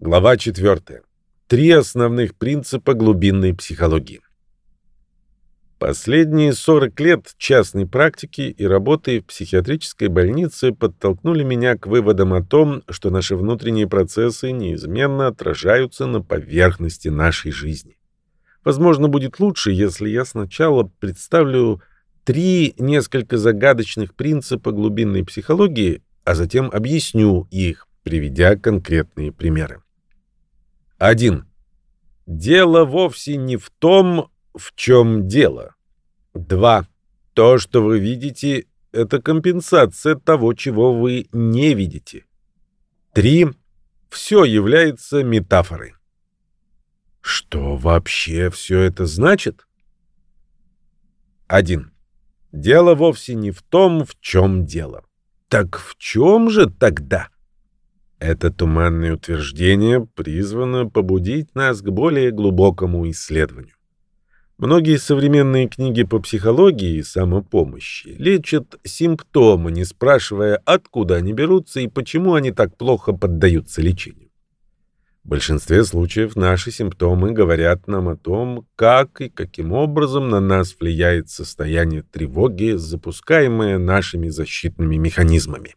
Глава 4. Три основных принципа глубинной психологии. Последние 40 лет частной практики и работы в психиатрической больнице подтолкнули меня к выводам о том, что наши внутренние процессы неизменно отражаются на поверхности нашей жизни. Возможно, будет лучше, если я сначала представлю три несколько загадочных принципа глубинной психологии, а затем объясню их, приведя конкретные примеры. 1. Дело вовсе не в том, в чем дело. 2. То, что вы видите, это компенсация того, чего вы не видите. 3. Все является метафорой. Что вообще все это значит? 1. Дело вовсе не в том, в чем дело. Так в чем же тогда? Это туманное утверждение призвано побудить нас к более глубокому исследованию. Многие современные книги по психологии и самопомощи лечат симптомы, не спрашивая, откуда они берутся и почему они так плохо поддаются лечению. В большинстве случаев наши симптомы говорят нам о том, как и каким образом на нас влияет состояние тревоги, запускаемое нашими защитными механизмами.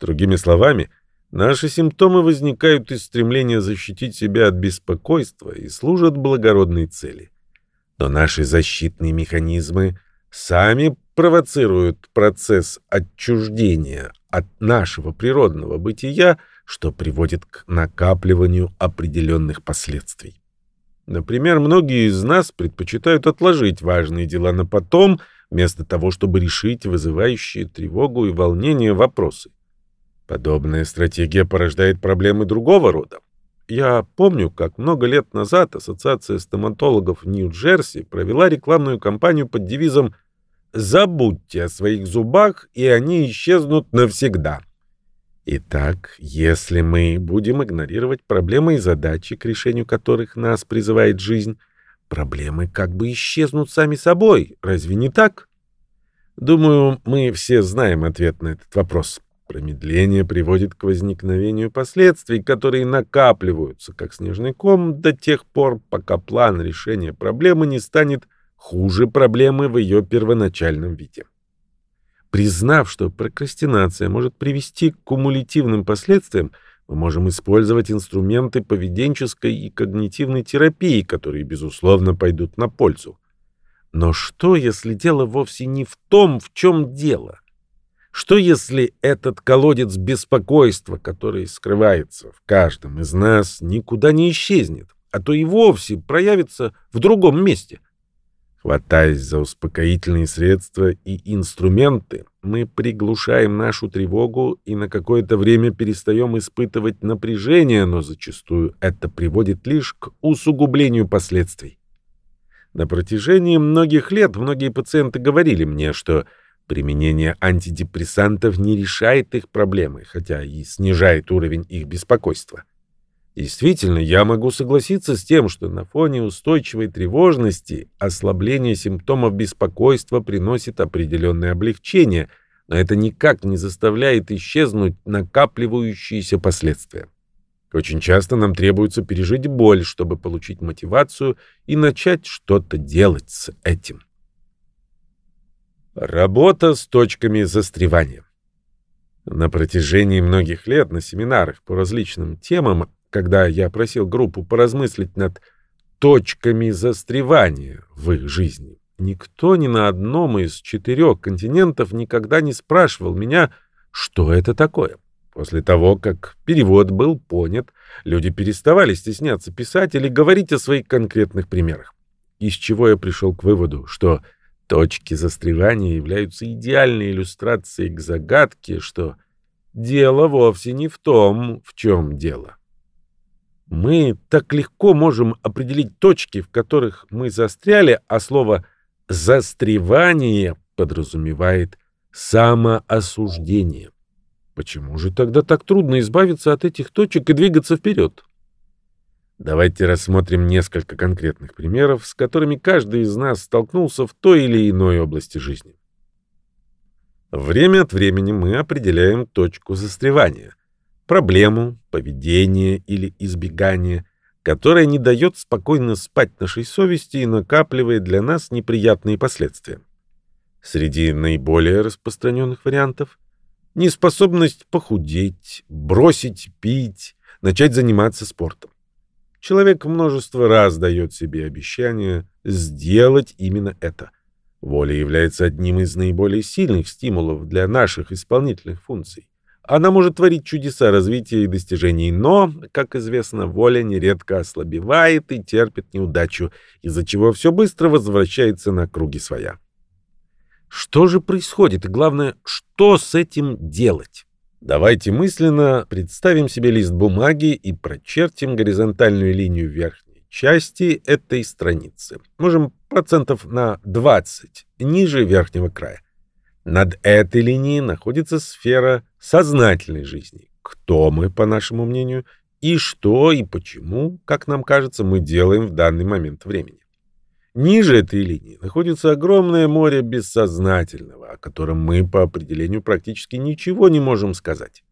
Другими словами, Наши симптомы возникают из стремления защитить себя от беспокойства и служат благородной цели. Но наши защитные механизмы сами провоцируют процесс отчуждения от нашего природного бытия, что приводит к накапливанию определенных последствий. Например, многие из нас предпочитают отложить важные дела на потом, вместо того, чтобы решить вызывающие тревогу и волнение вопросы. Подобная стратегия порождает проблемы другого рода. Я помню, как много лет назад Ассоциация стоматологов Нью-Джерси провела рекламную кампанию под девизом «Забудьте о своих зубах, и они исчезнут навсегда». Итак, если мы будем игнорировать проблемы и задачи, к решению которых нас призывает жизнь, проблемы как бы исчезнут сами собой. Разве не так? Думаю, мы все знаем ответ на этот вопрос. Промедление приводит к возникновению последствий, которые накапливаются, как снежный ком, до тех пор, пока план решения проблемы не станет хуже проблемы в ее первоначальном виде. Признав, что прокрастинация может привести к кумулятивным последствиям, мы можем использовать инструменты поведенческой и когнитивной терапии, которые, безусловно, пойдут на пользу. Но что, если дело вовсе не в том, в чем дело? Что если этот колодец беспокойства, который скрывается в каждом из нас, никуда не исчезнет, а то и вовсе проявится в другом месте? Хватаясь за успокоительные средства и инструменты, мы приглушаем нашу тревогу и на какое-то время перестаем испытывать напряжение, но зачастую это приводит лишь к усугублению последствий. На протяжении многих лет многие пациенты говорили мне, что Применение антидепрессантов не решает их проблемы, хотя и снижает уровень их беспокойства. Действительно, я могу согласиться с тем, что на фоне устойчивой тревожности ослабление симптомов беспокойства приносит определенное облегчение, но это никак не заставляет исчезнуть накапливающиеся последствия. Очень часто нам требуется пережить боль, чтобы получить мотивацию и начать что-то делать с этим. Работа с точками застревания. На протяжении многих лет на семинарах по различным темам, когда я просил группу поразмыслить над точками застревания в их жизни, никто ни на одном из четырех континентов никогда не спрашивал меня, что это такое. После того, как перевод был понят, люди переставали стесняться писать или говорить о своих конкретных примерах. Из чего я пришел к выводу, что Точки застревания являются идеальной иллюстрацией к загадке, что дело вовсе не в том, в чем дело. Мы так легко можем определить точки, в которых мы застряли, а слово «застревание» подразумевает самоосуждение. Почему же тогда так трудно избавиться от этих точек и двигаться вперед? Давайте рассмотрим несколько конкретных примеров, с которыми каждый из нас столкнулся в той или иной области жизни. Время от времени мы определяем точку застревания. проблему, поведение или избегание, которое не дает спокойно спать нашей совести и накапливает для нас неприятные последствия. Среди наиболее распространенных вариантов – неспособность похудеть, бросить пить, начать заниматься спортом. Человек множество раз дает себе обещание сделать именно это. Воля является одним из наиболее сильных стимулов для наших исполнительных функций. Она может творить чудеса развития и достижений, но, как известно, воля нередко ослабевает и терпит неудачу, из-за чего все быстро возвращается на круги своя. Что же происходит и, главное, что с этим делать? Давайте мысленно представим себе лист бумаги и прочертим горизонтальную линию верхней части этой страницы. Можем процентов на 20 ниже верхнего края. Над этой линией находится сфера сознательной жизни. Кто мы, по нашему мнению, и что и почему, как нам кажется, мы делаем в данный момент времени. Ниже этой линии находится огромное море бессознательного, о котором мы по определению практически ничего не можем сказать.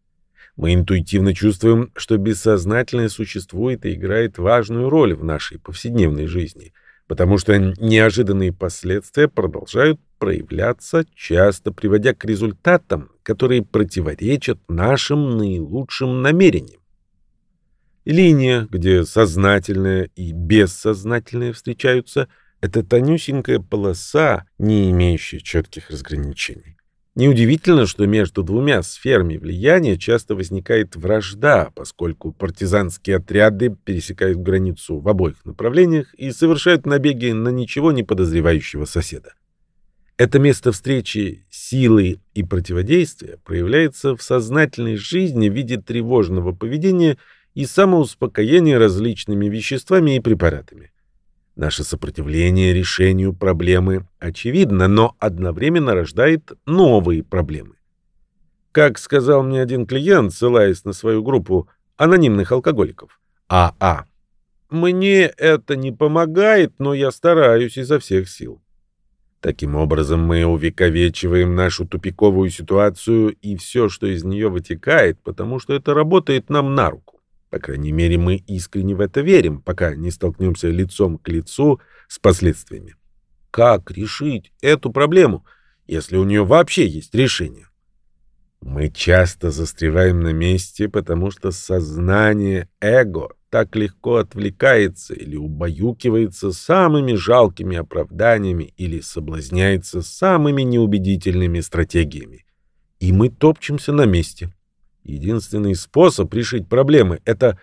Мы интуитивно чувствуем, что бессознательное существует и играет важную роль в нашей повседневной жизни – потому что неожиданные последствия продолжают проявляться, часто приводя к результатам, которые противоречат нашим наилучшим намерениям. Линия, где сознательное и бессознательное встречаются, это тонюсенькая полоса, не имеющая четких разграничений. Неудивительно, что между двумя сферами влияния часто возникает вражда, поскольку партизанские отряды пересекают границу в обоих направлениях и совершают набеги на ничего не подозревающего соседа. Это место встречи силы и противодействия проявляется в сознательной жизни в виде тревожного поведения и самоуспокоения различными веществами и препаратами. Наше сопротивление решению проблемы очевидно, но одновременно рождает новые проблемы. Как сказал мне один клиент, ссылаясь на свою группу анонимных алкоголиков, АА, «Мне это не помогает, но я стараюсь изо всех сил». Таким образом, мы увековечиваем нашу тупиковую ситуацию и все, что из нее вытекает, потому что это работает нам на руку. По крайней мере, мы искренне в это верим, пока не столкнемся лицом к лицу с последствиями. Как решить эту проблему, если у нее вообще есть решение? Мы часто застреваем на месте, потому что сознание эго так легко отвлекается или убаюкивается самыми жалкими оправданиями или соблазняется самыми неубедительными стратегиями. И мы топчемся на месте. Единственный способ решить проблемы — это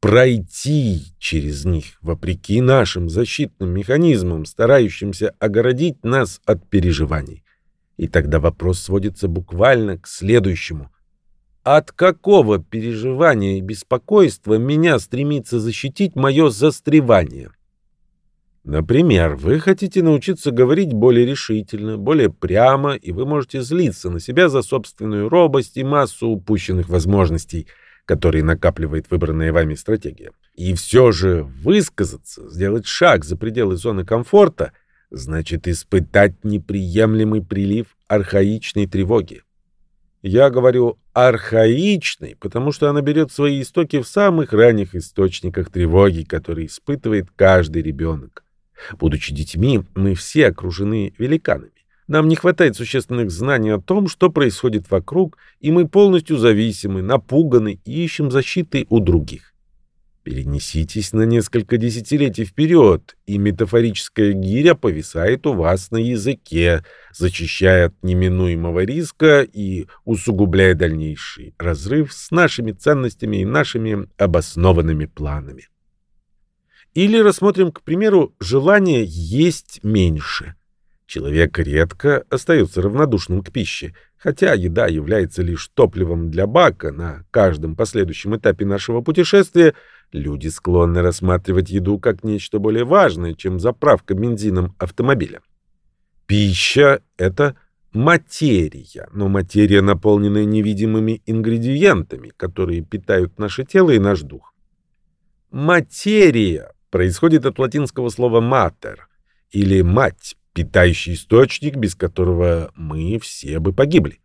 пройти через них, вопреки нашим защитным механизмам, старающимся огородить нас от переживаний. И тогда вопрос сводится буквально к следующему. От какого переживания и беспокойства меня стремится защитить мое застревание? Например, вы хотите научиться говорить более решительно, более прямо, и вы можете злиться на себя за собственную робость и массу упущенных возможностей, которые накапливает выбранная вами стратегия. И все же высказаться, сделать шаг за пределы зоны комфорта, значит испытать неприемлемый прилив архаичной тревоги. Я говорю архаичной, потому что она берет свои истоки в самых ранних источниках тревоги, которые испытывает каждый ребенок. Будучи детьми, мы все окружены великанами. Нам не хватает существенных знаний о том, что происходит вокруг, и мы полностью зависимы, напуганы и ищем защиты у других. Перенеситесь на несколько десятилетий вперед, и метафорическая гиря повисает у вас на языке, зачищая от неминуемого риска и усугубляя дальнейший разрыв с нашими ценностями и нашими обоснованными планами. Или рассмотрим, к примеру, желание есть меньше. Человек редко остается равнодушным к пище, хотя еда является лишь топливом для бака на каждом последующем этапе нашего путешествия, люди склонны рассматривать еду как нечто более важное, чем заправка бензином автомобиля. Пища — это материя, но материя, наполненная невидимыми ингредиентами, которые питают наше тело и наш дух. Материя происходит от латинского слова «mater» или «мать», питающий источник, без которого мы все бы погибли.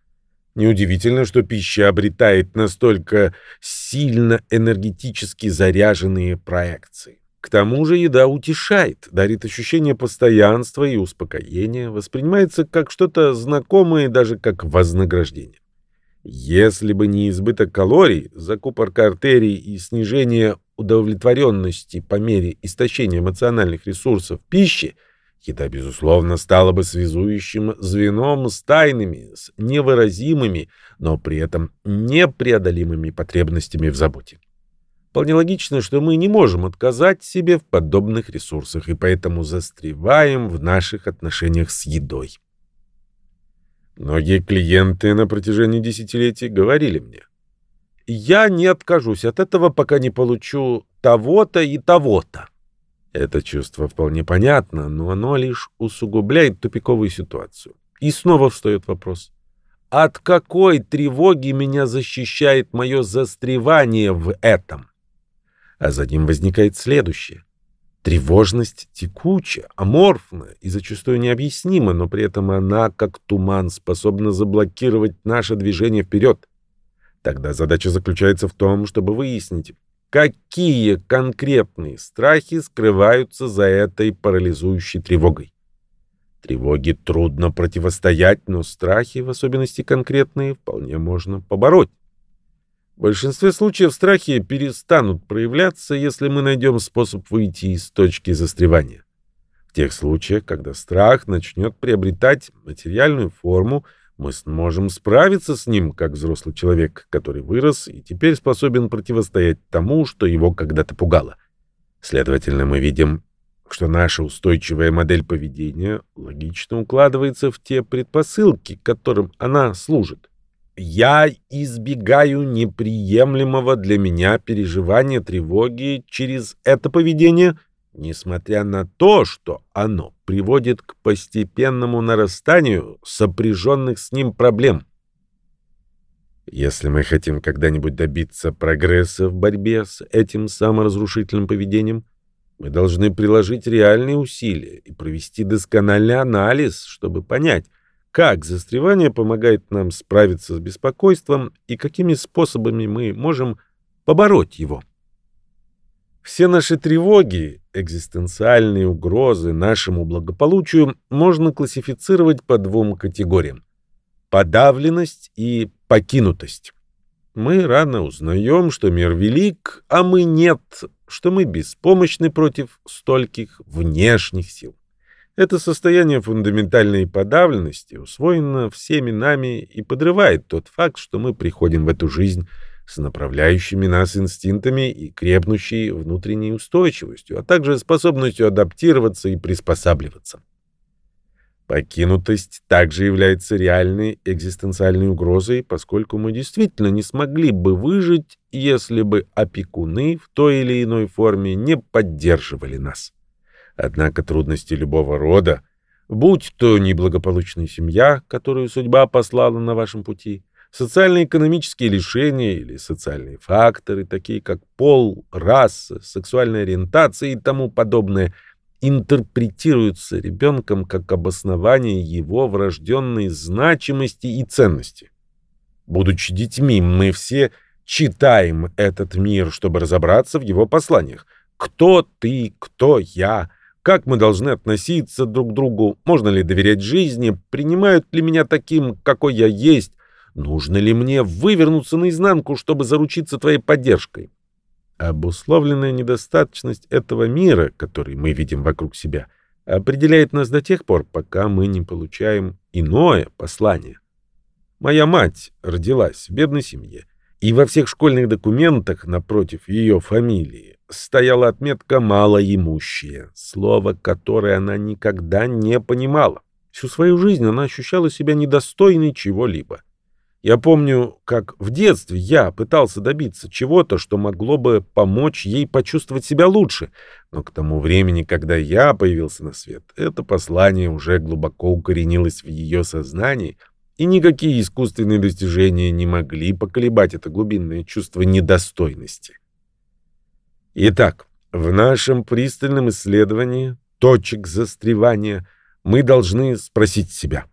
Неудивительно, что пища обретает настолько сильно энергетически заряженные проекции. К тому же еда утешает, дарит ощущение постоянства и успокоения, воспринимается как что-то знакомое даже как вознаграждение. Если бы не избыток калорий, закупорка артерий и снижение удовлетворенности по мере истощения эмоциональных ресурсов пищи, еда, безусловно, стала бы связующим звеном с тайными, с невыразимыми, но при этом непреодолимыми потребностями в заботе. Вполне логично, что мы не можем отказать себе в подобных ресурсах и поэтому застреваем в наших отношениях с едой. Многие клиенты на протяжении десятилетий говорили мне, «Я не откажусь от этого, пока не получу того-то и того-то». Это чувство вполне понятно, но оно лишь усугубляет тупиковую ситуацию. И снова встает вопрос. От какой тревоги меня защищает мое застревание в этом? А за ним возникает следующее. Тревожность текуча, аморфна и зачастую необъяснима, но при этом она, как туман, способна заблокировать наше движение вперед. Тогда задача заключается в том, чтобы выяснить, какие конкретные страхи скрываются за этой парализующей тревогой. Тревоге трудно противостоять, но страхи, в особенности конкретные, вполне можно побороть. В большинстве случаев страхи перестанут проявляться, если мы найдем способ выйти из точки застревания. В тех случаях, когда страх начнет приобретать материальную форму, мы сможем справиться с ним, как взрослый человек, который вырос и теперь способен противостоять тому, что его когда-то пугало. Следовательно, мы видим, что наша устойчивая модель поведения логично укладывается в те предпосылки, которым она служит. Я избегаю неприемлемого для меня переживания тревоги через это поведение, несмотря на то, что оно приводит к постепенному нарастанию сопряженных с ним проблем. Если мы хотим когда-нибудь добиться прогресса в борьбе с этим саморазрушительным поведением, мы должны приложить реальные усилия и провести доскональный анализ, чтобы понять, как застревание помогает нам справиться с беспокойством и какими способами мы можем побороть его. Все наши тревоги, экзистенциальные угрозы нашему благополучию можно классифицировать по двум категориям – подавленность и покинутость. Мы рано узнаем, что мир велик, а мы нет, что мы беспомощны против стольких внешних сил. Это состояние фундаментальной подавленности усвоено всеми нами и подрывает тот факт, что мы приходим в эту жизнь с направляющими нас инстинктами и крепнущей внутренней устойчивостью, а также способностью адаптироваться и приспосабливаться. Покинутость также является реальной экзистенциальной угрозой, поскольку мы действительно не смогли бы выжить, если бы опекуны в той или иной форме не поддерживали нас. Однако трудности любого рода, будь то неблагополучная семья, которую судьба послала на вашем пути, социально-экономические лишения или социальные факторы, такие как пол, раса, сексуальная ориентация и тому подобное, интерпретируются ребенком как обоснование его врожденной значимости и ценности. Будучи детьми, мы все читаем этот мир, чтобы разобраться в его посланиях. Кто ты, кто я, как мы должны относиться друг к другу? Можно ли доверять жизни? Принимают ли меня таким, какой я есть? Нужно ли мне вывернуться наизнанку, чтобы заручиться твоей поддержкой? Обусловленная недостаточность этого мира, который мы видим вокруг себя, определяет нас до тех пор, пока мы не получаем иное послание. Моя мать родилась в бедной семье, и во всех школьных документах напротив ее фамилии стояла отметка «малоимущие», слово, которое она никогда не понимала. Всю свою жизнь она ощущала себя недостойной чего-либо. Я помню, как в детстве я пытался добиться чего-то, что могло бы помочь ей почувствовать себя лучше, но к тому времени, когда я появился на свет, это послание уже глубоко укоренилось в ее сознании, и никакие искусственные достижения не могли поколебать это глубинное чувство недостойности. Итак, в нашем пристальном исследовании точек застревания мы должны спросить себя,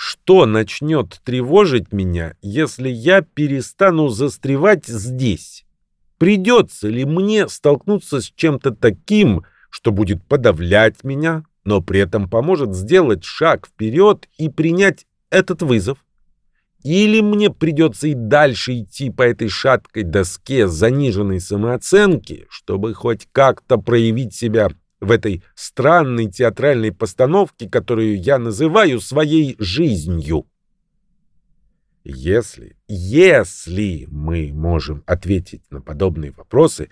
Что начнет тревожить меня, если я перестану застревать здесь? Придется ли мне столкнуться с чем-то таким, что будет подавлять меня, но при этом поможет сделать шаг вперед и принять этот вызов? Или мне придется и дальше идти по этой шаткой доске заниженной самооценки, чтобы хоть как-то проявить себя в этой странной театральной постановке, которую я называю своей жизнью? Если, если мы можем ответить на подобные вопросы,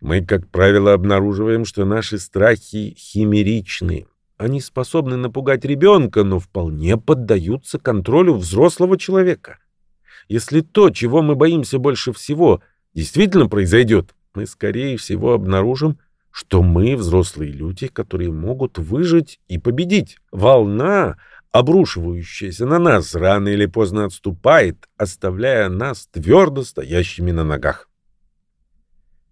мы, как правило, обнаруживаем, что наши страхи химеричны, они способны напугать ребенка, но вполне поддаются контролю взрослого человека. Если то, чего мы боимся больше всего, действительно произойдет, мы, скорее всего, обнаружим, что мы взрослые люди, которые могут выжить и победить. Волна, обрушивающаяся на нас, рано или поздно отступает, оставляя нас твердо стоящими на ногах.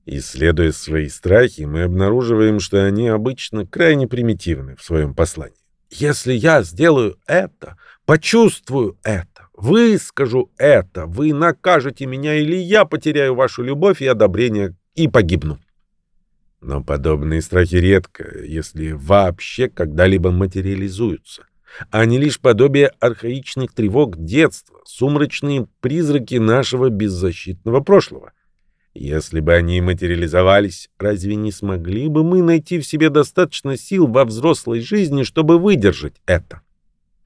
Исследуя свои страхи, мы обнаруживаем, что они обычно крайне примитивны в своем послании. Если я сделаю это, почувствую это, выскажу это, вы накажете меня или я потеряю вашу любовь и одобрение и погибну. Но подобные страхи редко, если вообще когда-либо материализуются. Они лишь подобие архаичных тревог детства, сумрачные призраки нашего беззащитного прошлого. Если бы они материализовались, разве не смогли бы мы найти в себе достаточно сил во взрослой жизни, чтобы выдержать это?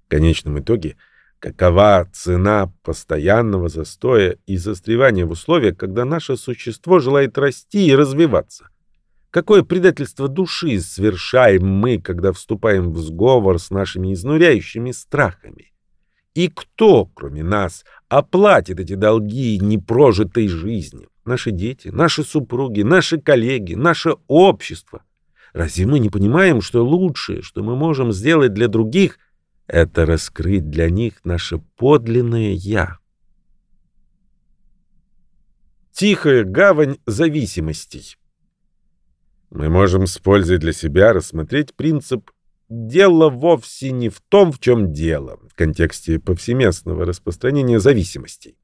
В конечном итоге, какова цена постоянного застоя и застревания в условиях, когда наше существо желает расти и развиваться? Какое предательство души совершаем мы, когда вступаем в сговор с нашими изнуряющими страхами? И кто, кроме нас, оплатит эти долги непрожитой жизни? наши дети, наши супруги, наши коллеги, наше общество. Разве мы не понимаем, что лучшее, что мы можем сделать для других, это раскрыть для них наше подлинное «я»? Тихая гавань зависимостей. Мы можем с пользой для себя рассмотреть принцип «дело вовсе не в том, в чем дело» в контексте повсеместного распространения зависимостей.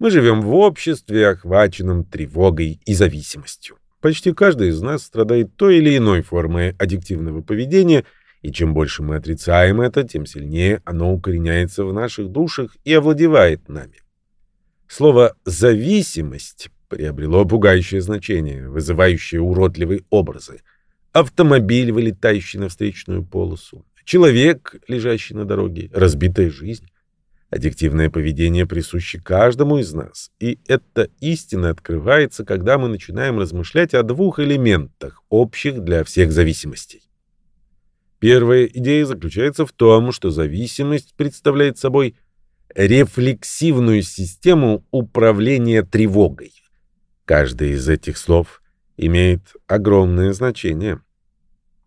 Мы живем в обществе, охваченном тревогой и зависимостью. Почти каждый из нас страдает той или иной формой аддиктивного поведения, и чем больше мы отрицаем это, тем сильнее оно укореняется в наших душах и овладевает нами. Слово «зависимость» приобрело пугающее значение, вызывающее уродливые образы. Автомобиль, вылетающий на встречную полосу, человек, лежащий на дороге, разбитая жизнь. Аддиктивное поведение присуще каждому из нас, и эта истина открывается, когда мы начинаем размышлять о двух элементах, общих для всех зависимостей. Первая идея заключается в том, что зависимость представляет собой рефлексивную систему управления тревогой. Каждое из этих слов имеет огромное значение.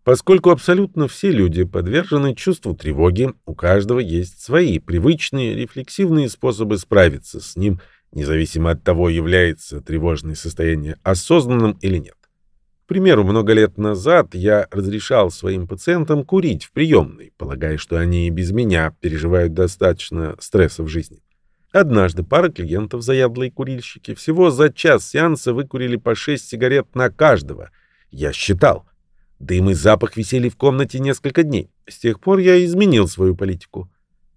Поскольку абсолютно все люди подвержены чувству тревоги, у каждого есть свои привычные рефлексивные способы справиться с ним, независимо от того, является тревожное состояние осознанным или нет. К примеру, много лет назад я разрешал своим пациентам курить в приемной, полагая, что они и без меня переживают достаточно стресса в жизни. Однажды пара клиентов, заядлые курильщики, всего за час сеанса выкурили по 6 сигарет на каждого. Я считал — Дым и запах висели в комнате несколько дней. С тех пор я изменил свою политику.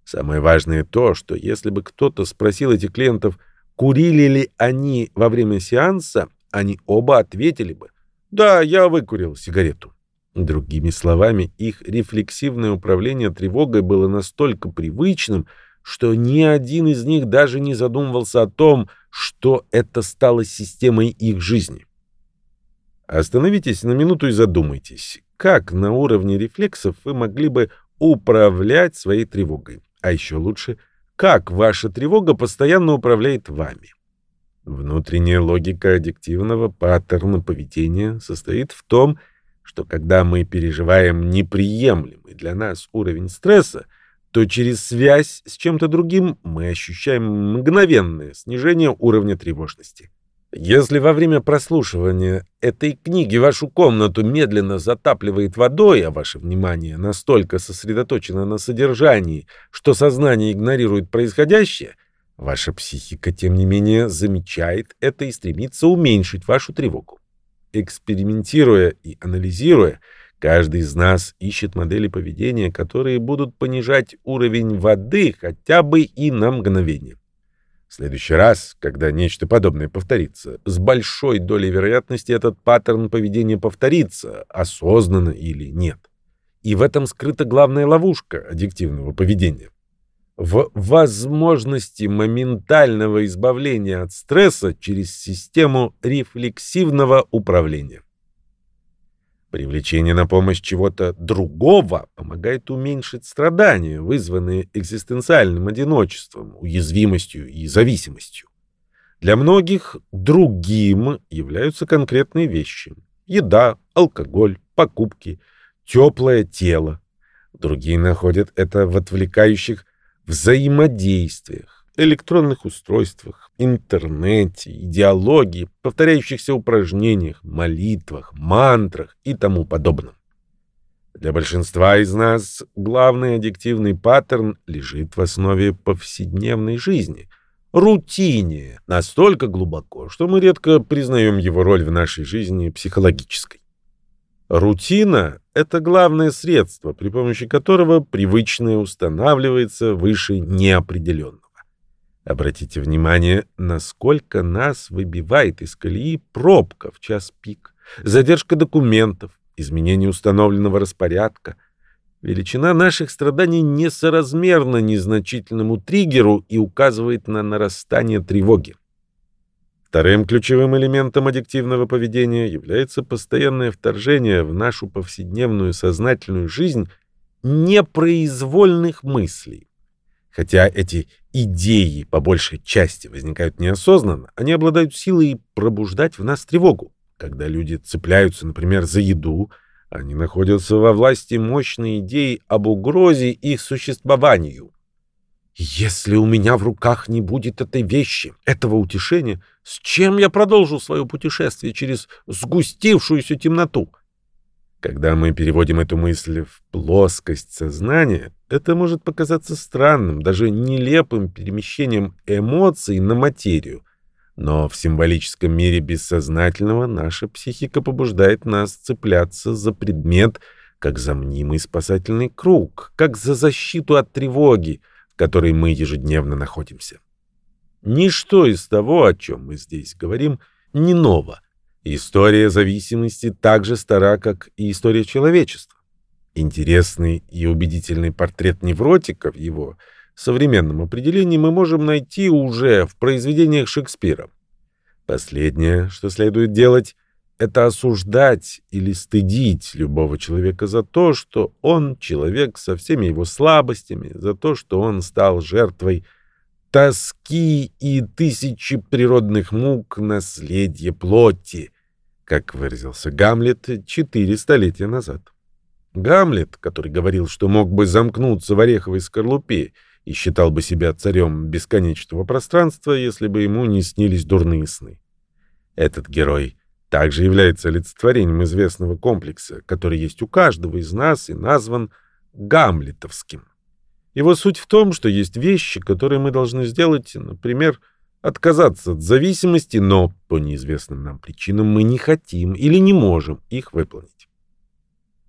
Самое важное то, что если бы кто-то спросил этих клиентов, курили ли они во время сеанса, они оба ответили бы «Да, я выкурил сигарету». Другими словами, их рефлексивное управление тревогой было настолько привычным, что ни один из них даже не задумывался о том, что это стало системой их жизни. Остановитесь на минуту и задумайтесь, как на уровне рефлексов вы могли бы управлять своей тревогой. А еще лучше, как ваша тревога постоянно управляет вами. Внутренняя логика аддиктивного паттерна поведения состоит в том, что когда мы переживаем неприемлемый для нас уровень стресса, то через связь с чем-то другим мы ощущаем мгновенное снижение уровня тревожности. Если во время прослушивания этой книги вашу комнату медленно затапливает водой, а ваше внимание настолько сосредоточено на содержании, что сознание игнорирует происходящее, ваша психика, тем не менее, замечает это и стремится уменьшить вашу тревогу. Экспериментируя и анализируя, каждый из нас ищет модели поведения, которые будут понижать уровень воды хотя бы и на мгновение. В следующий раз, когда нечто подобное повторится, с большой долей вероятности этот паттерн поведения повторится, осознанно или нет. И в этом скрыта главная ловушка аддиктивного поведения. В возможности моментального избавления от стресса через систему рефлексивного управления. Привлечение на помощь чего-то другого помогает уменьшить страдания, вызванные экзистенциальным одиночеством, уязвимостью и зависимостью. Для многих другим являются конкретные вещи. Еда, алкоголь, покупки, теплое тело. Другие находят это в отвлекающих взаимодействиях электронных устройствах, интернете, идеологии, повторяющихся упражнениях, молитвах, мантрах и тому подобном. Для большинства из нас главный аддиктивный паттерн лежит в основе повседневной жизни, рутине, настолько глубоко, что мы редко признаем его роль в нашей жизни психологической. Рутина — это главное средство, при помощи которого привычное устанавливается выше неопределенного. Обратите внимание, насколько нас выбивает из колеи пробка в час пик, задержка документов, изменение установленного распорядка. Величина наших страданий несоразмерна незначительному триггеру и указывает на нарастание тревоги. Вторым ключевым элементом аддиктивного поведения является постоянное вторжение в нашу повседневную сознательную жизнь непроизвольных мыслей. Хотя эти идеи по большей части возникают неосознанно, они обладают силой пробуждать в нас тревогу. Когда люди цепляются, например, за еду, они находятся во власти мощной идеи об угрозе их существованию. Если у меня в руках не будет этой вещи, этого утешения, с чем я продолжу свое путешествие через сгустившуюся темноту? Когда мы переводим эту мысль в плоскость сознания, это может показаться странным, даже нелепым перемещением эмоций на материю. Но в символическом мире бессознательного наша психика побуждает нас цепляться за предмет, как за мнимый спасательный круг, как за защиту от тревоги, в которой мы ежедневно находимся. Ничто из того, о чем мы здесь говорим, не ново — История зависимости так же стара, как и история человечества. Интересный и убедительный портрет невротика в его современном определении мы можем найти уже в произведениях Шекспира. Последнее, что следует делать, это осуждать или стыдить любого человека за то, что он человек со всеми его слабостями, за то, что он стал жертвой тоски и тысячи природных мук наследия плоти, как выразился Гамлет четыре столетия назад. Гамлет, который говорил, что мог бы замкнуться в ореховой скорлупе и считал бы себя царем бесконечного пространства, если бы ему не снились дурные сны. Этот герой также является олицетворением известного комплекса, который есть у каждого из нас и назван гамлетовским. Его суть в том, что есть вещи, которые мы должны сделать, например, отказаться от зависимости, но по неизвестным нам причинам мы не хотим или не можем их выполнить.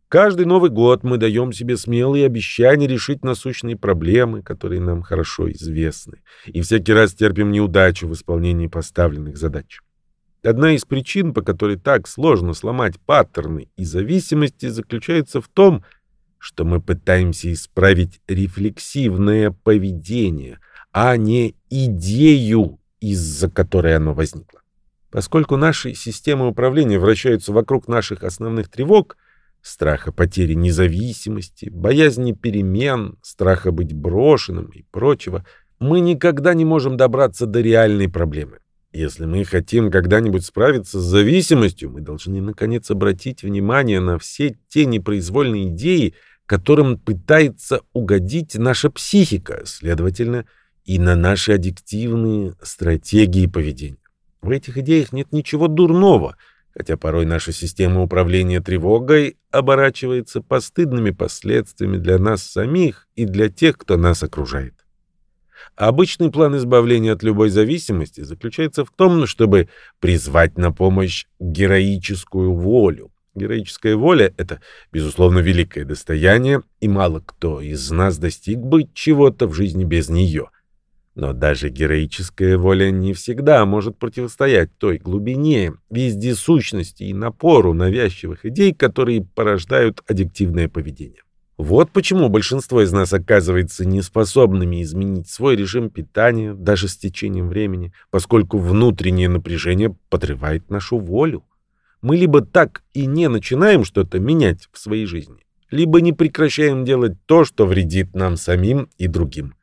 Каждый Новый год мы даем себе смелые обещания решить насущные проблемы, которые нам хорошо известны, и всякий раз терпим неудачу в исполнении поставленных задач. Одна из причин, по которой так сложно сломать паттерны и зависимости, заключается в том, что мы пытаемся исправить рефлексивное поведение, а не идею из-за которой оно возникло. Поскольку наши системы управления вращаются вокруг наших основных тревог, страха потери независимости, боязни перемен, страха быть брошенным и прочего, мы никогда не можем добраться до реальной проблемы. Если мы хотим когда-нибудь справиться с зависимостью, мы должны наконец обратить внимание на все те непроизвольные идеи, которым пытается угодить наша психика, следовательно, и на наши аддиктивные стратегии поведения. В этих идеях нет ничего дурного, хотя порой наша система управления тревогой оборачивается постыдными последствиями для нас самих и для тех, кто нас окружает. Обычный план избавления от любой зависимости заключается в том, чтобы призвать на помощь героическую волю. Героическая воля — это, безусловно, великое достояние, и мало кто из нас достиг бы чего-то в жизни без нее. Но даже героическая воля не всегда может противостоять той глубине, вездесущности и напору навязчивых идей, которые порождают аддиктивное поведение. Вот почему большинство из нас оказывается неспособными изменить свой режим питания даже с течением времени, поскольку внутреннее напряжение подрывает нашу волю. Мы либо так и не начинаем что-то менять в своей жизни, либо не прекращаем делать то, что вредит нам самим и другим.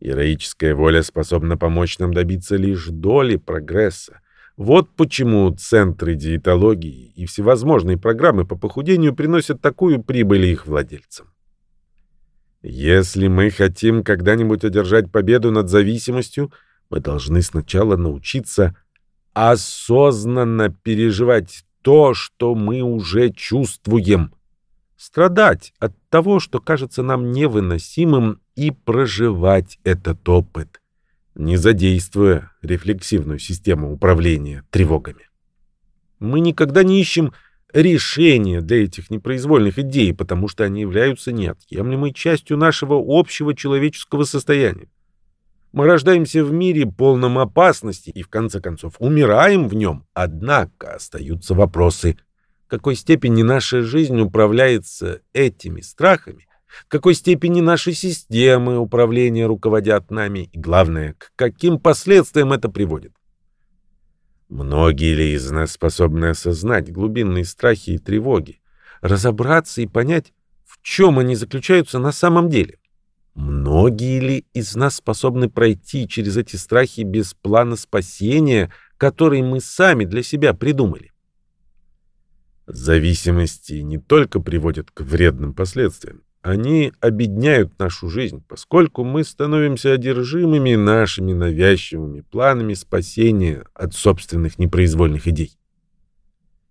Героическая воля способна помочь нам добиться лишь доли прогресса. Вот почему центры диетологии и всевозможные программы по похудению приносят такую прибыль их владельцам. Если мы хотим когда-нибудь одержать победу над зависимостью, мы должны сначала научиться осознанно переживать то, что мы уже чувствуем. Страдать от того, что кажется нам невыносимым, и проживать этот опыт, не задействуя рефлексивную систему управления тревогами. Мы никогда не ищем решения для этих непроизвольных идей, потому что они являются неотъемлемой частью нашего общего человеческого состояния. Мы рождаемся в мире полном опасности и, в конце концов, умираем в нем. Однако остаются вопросы, какой степени наша жизнь управляется этими страхами, в какой степени наши системы управления руководят нами и, главное, к каким последствиям это приводит. Многие ли из нас способны осознать глубинные страхи и тревоги, разобраться и понять, в чем они заключаются на самом деле? Многие ли из нас способны пройти через эти страхи без плана спасения, который мы сами для себя придумали? Зависимости не только приводят к вредным последствиям, они обедняют нашу жизнь, поскольку мы становимся одержимыми нашими навязчивыми планами спасения от собственных непроизвольных идей.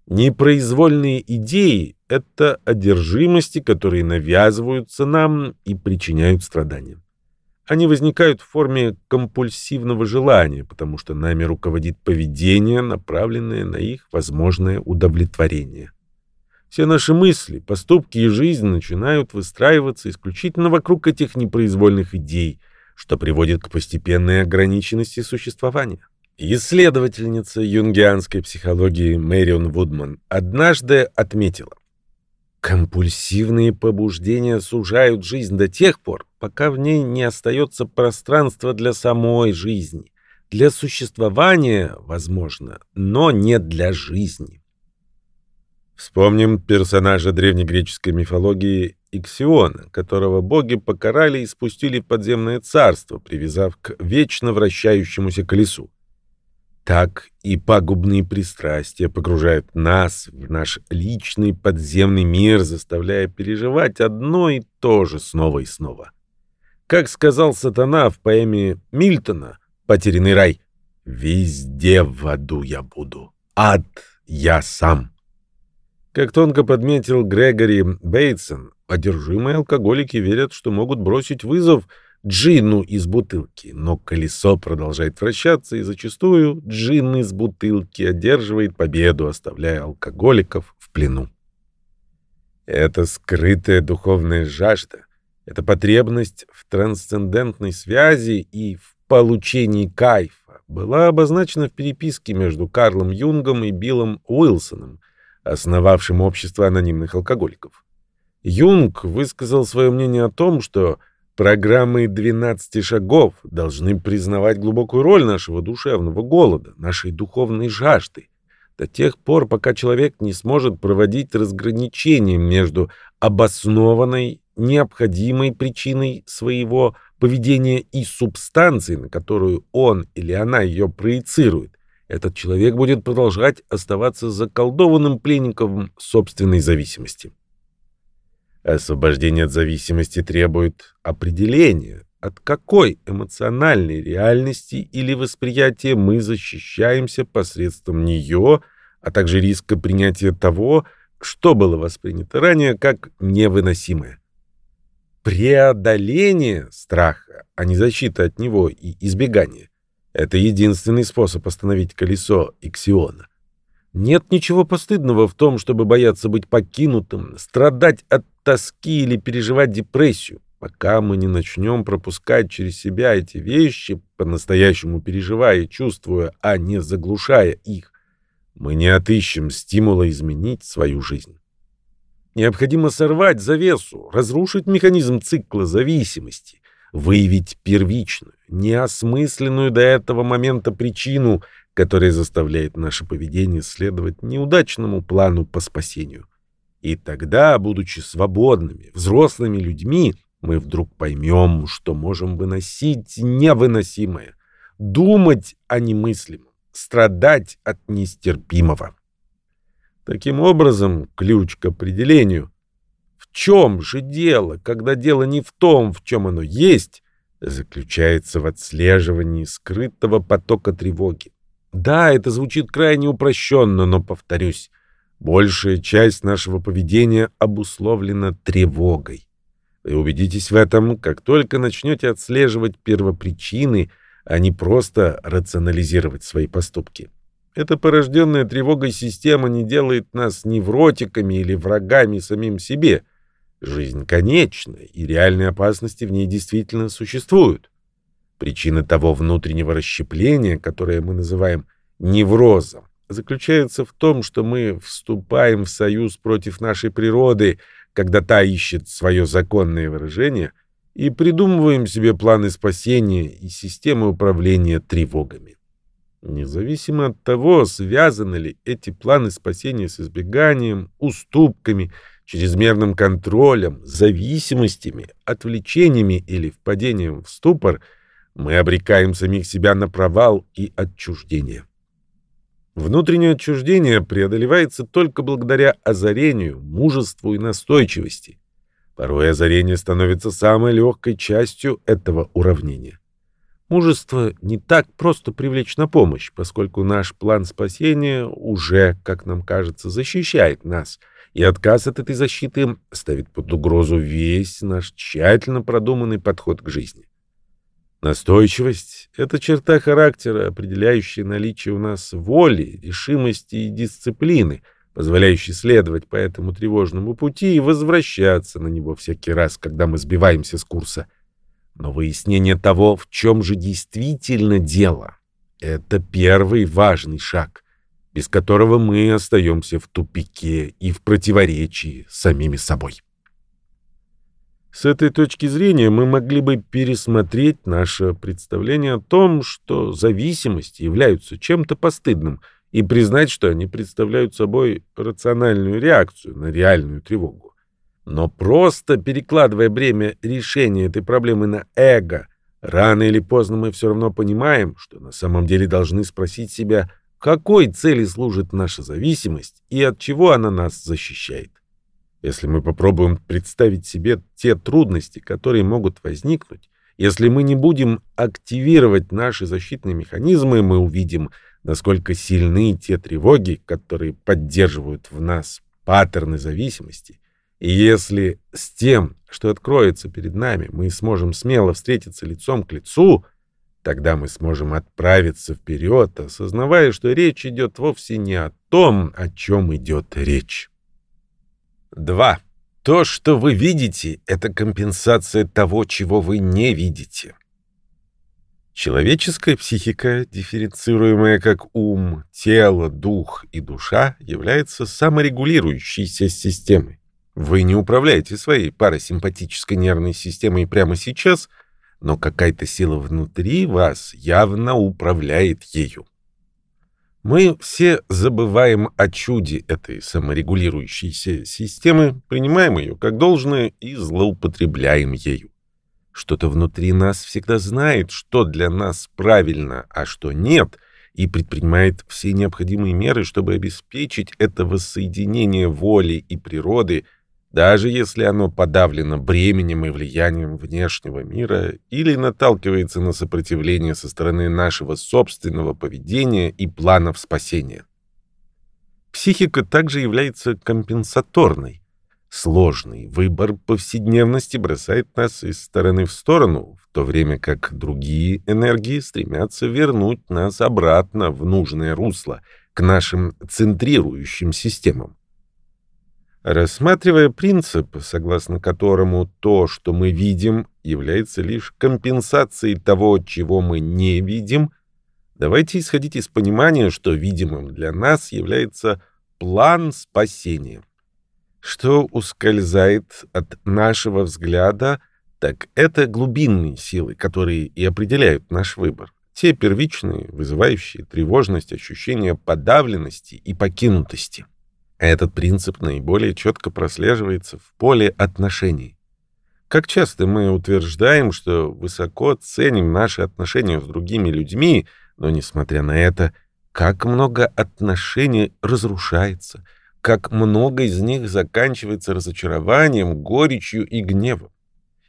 Непроизвольные идеи — это одержимости, которые навязываются нам и причиняют страдания. Они возникают в форме компульсивного желания, потому что нами руководит поведение, направленное на их возможное удовлетворение. Все наши мысли, поступки и жизнь начинают выстраиваться исключительно вокруг этих непроизвольных идей, что приводит к постепенной ограниченности существования. Исследовательница юнгианской психологии Мэрион Вудман однажды отметила, Компульсивные побуждения сужают жизнь до тех пор, пока в ней не остается пространства для самой жизни. Для существования, возможно, но не для жизни. Вспомним персонажа древнегреческой мифологии Иксиона, которого боги покарали и спустили в подземное царство, привязав к вечно вращающемуся колесу. Так и пагубные пристрастия погружают нас в наш личный подземный мир, заставляя переживать одно и то же снова и снова. Как сказал сатана в поэме Мильтона «Потерянный рай», «Везде в аду я буду, ад я сам». Как тонко подметил Грегори Бейтсон, одержимые алкоголики верят, что могут бросить вызов – джину из бутылки, но колесо продолжает вращаться, и зачастую джин из бутылки одерживает победу, оставляя алкоголиков в плену. Это скрытая духовная жажда, это потребность в трансцендентной связи и в получении кайфа была обозначена в переписке между Карлом Юнгом и Биллом Уилсоном, основавшим общество анонимных алкоголиков. Юнг высказал свое мнение о том, что Программы 12 шагов должны признавать глубокую роль нашего душевного голода, нашей духовной жажды, до тех пор, пока человек не сможет проводить разграничение между обоснованной, необходимой причиной своего поведения и субстанцией, на которую он или она ее проецирует. Этот человек будет продолжать оставаться заколдованным пленником собственной зависимости. Освобождение от зависимости требует определения, от какой эмоциональной реальности или восприятия мы защищаемся посредством нее, а также риска принятия того, что было воспринято ранее как невыносимое. Преодоление страха, а не защита от него и избегание — это единственный способ остановить колесо Иксиона. Нет ничего постыдного в том, чтобы бояться быть покинутым, страдать от тоски или переживать депрессию, пока мы не начнем пропускать через себя эти вещи, по-настоящему переживая и чувствуя, а не заглушая их. Мы не отыщем стимула изменить свою жизнь. Необходимо сорвать завесу, разрушить механизм цикла зависимости, выявить первичную, неосмысленную до этого момента причину, которая заставляет наше поведение следовать неудачному плану по спасению. И тогда, будучи свободными, взрослыми людьми, мы вдруг поймем, что можем выносить невыносимое, думать о немыслимом, страдать от нестерпимого. Таким образом, ключ к определению «в чем же дело, когда дело не в том, в чем оно есть», заключается в отслеживании скрытого потока тревоги. Да, это звучит крайне упрощенно, но, повторюсь, большая часть нашего поведения обусловлена тревогой. Вы убедитесь в этом, как только начнете отслеживать первопричины, а не просто рационализировать свои поступки. Эта порожденная тревогой система не делает нас невротиками или врагами самим себе. Жизнь конечна, и реальные опасности в ней действительно существуют. Причина того внутреннего расщепления, которое мы называем неврозом, заключается в том, что мы вступаем в союз против нашей природы, когда та ищет свое законное выражение, и придумываем себе планы спасения и системы управления тревогами. Независимо от того, связаны ли эти планы спасения с избеганием, уступками, чрезмерным контролем, зависимостями, отвлечениями или впадением в ступор, мы обрекаем самих себя на провал и отчуждение. Внутреннее отчуждение преодолевается только благодаря озарению, мужеству и настойчивости. Порой озарение становится самой легкой частью этого уравнения. Мужество не так просто привлечь на помощь, поскольку наш план спасения уже, как нам кажется, защищает нас, и отказ от этой защиты ставит под угрозу весь наш тщательно продуманный подход к жизни. Настойчивость — это черта характера, определяющая наличие у нас воли, решимости и дисциплины, позволяющей следовать по этому тревожному пути и возвращаться на него всякий раз, когда мы сбиваемся с курса — но выяснение того, в чем же действительно дело, это первый важный шаг, без которого мы остаемся в тупике и в противоречии с самими собой. С этой точки зрения мы могли бы пересмотреть наше представление о том, что зависимости являются чем-то постыдным, и признать, что они представляют собой рациональную реакцию на реальную тревогу. Но просто перекладывая бремя решения этой проблемы на эго, рано или поздно мы все равно понимаем, что на самом деле должны спросить себя, какой цели служит наша зависимость и от чего она нас защищает. Если мы попробуем представить себе те трудности, которые могут возникнуть, если мы не будем активировать наши защитные механизмы, мы увидим, насколько сильны те тревоги, которые поддерживают в нас паттерны зависимости, и если с тем, что откроется перед нами, мы сможем смело встретиться лицом к лицу, тогда мы сможем отправиться вперед, осознавая, что речь идет вовсе не о том, о чем идет речь. 2. То, что вы видите, это компенсация того, чего вы не видите. Человеческая психика, дифференцируемая как ум, тело, дух и душа, является саморегулирующейся системой. Вы не управляете своей парасимпатической нервной системой прямо сейчас, но какая-то сила внутри вас явно управляет ею. Мы все забываем о чуде этой саморегулирующейся системы, принимаем ее как должное и злоупотребляем ею. Что-то внутри нас всегда знает, что для нас правильно, а что нет, и предпринимает все необходимые меры, чтобы обеспечить это воссоединение воли и природы даже если оно подавлено бременем и влиянием внешнего мира или наталкивается на сопротивление со стороны нашего собственного поведения и планов спасения. Психика также является компенсаторной. Сложный выбор повседневности бросает нас из стороны в сторону, в то время как другие энергии стремятся вернуть нас обратно в нужное русло, к нашим центрирующим системам. Рассматривая принцип, согласно которому то, что мы видим, является лишь компенсацией того, чего мы не видим, давайте исходить из понимания, что видимым для нас является план спасения. Что ускользает от нашего взгляда, так это глубинные силы, которые и определяют наш выбор. Те первичные, вызывающие тревожность, ощущения подавленности и покинутости. Этот принцип наиболее четко прослеживается в поле отношений. Как часто мы утверждаем, что высоко ценим наши отношения с другими людьми, но, несмотря на это, как много отношений разрушается, как много из них заканчивается разочарованием, горечью и гневом.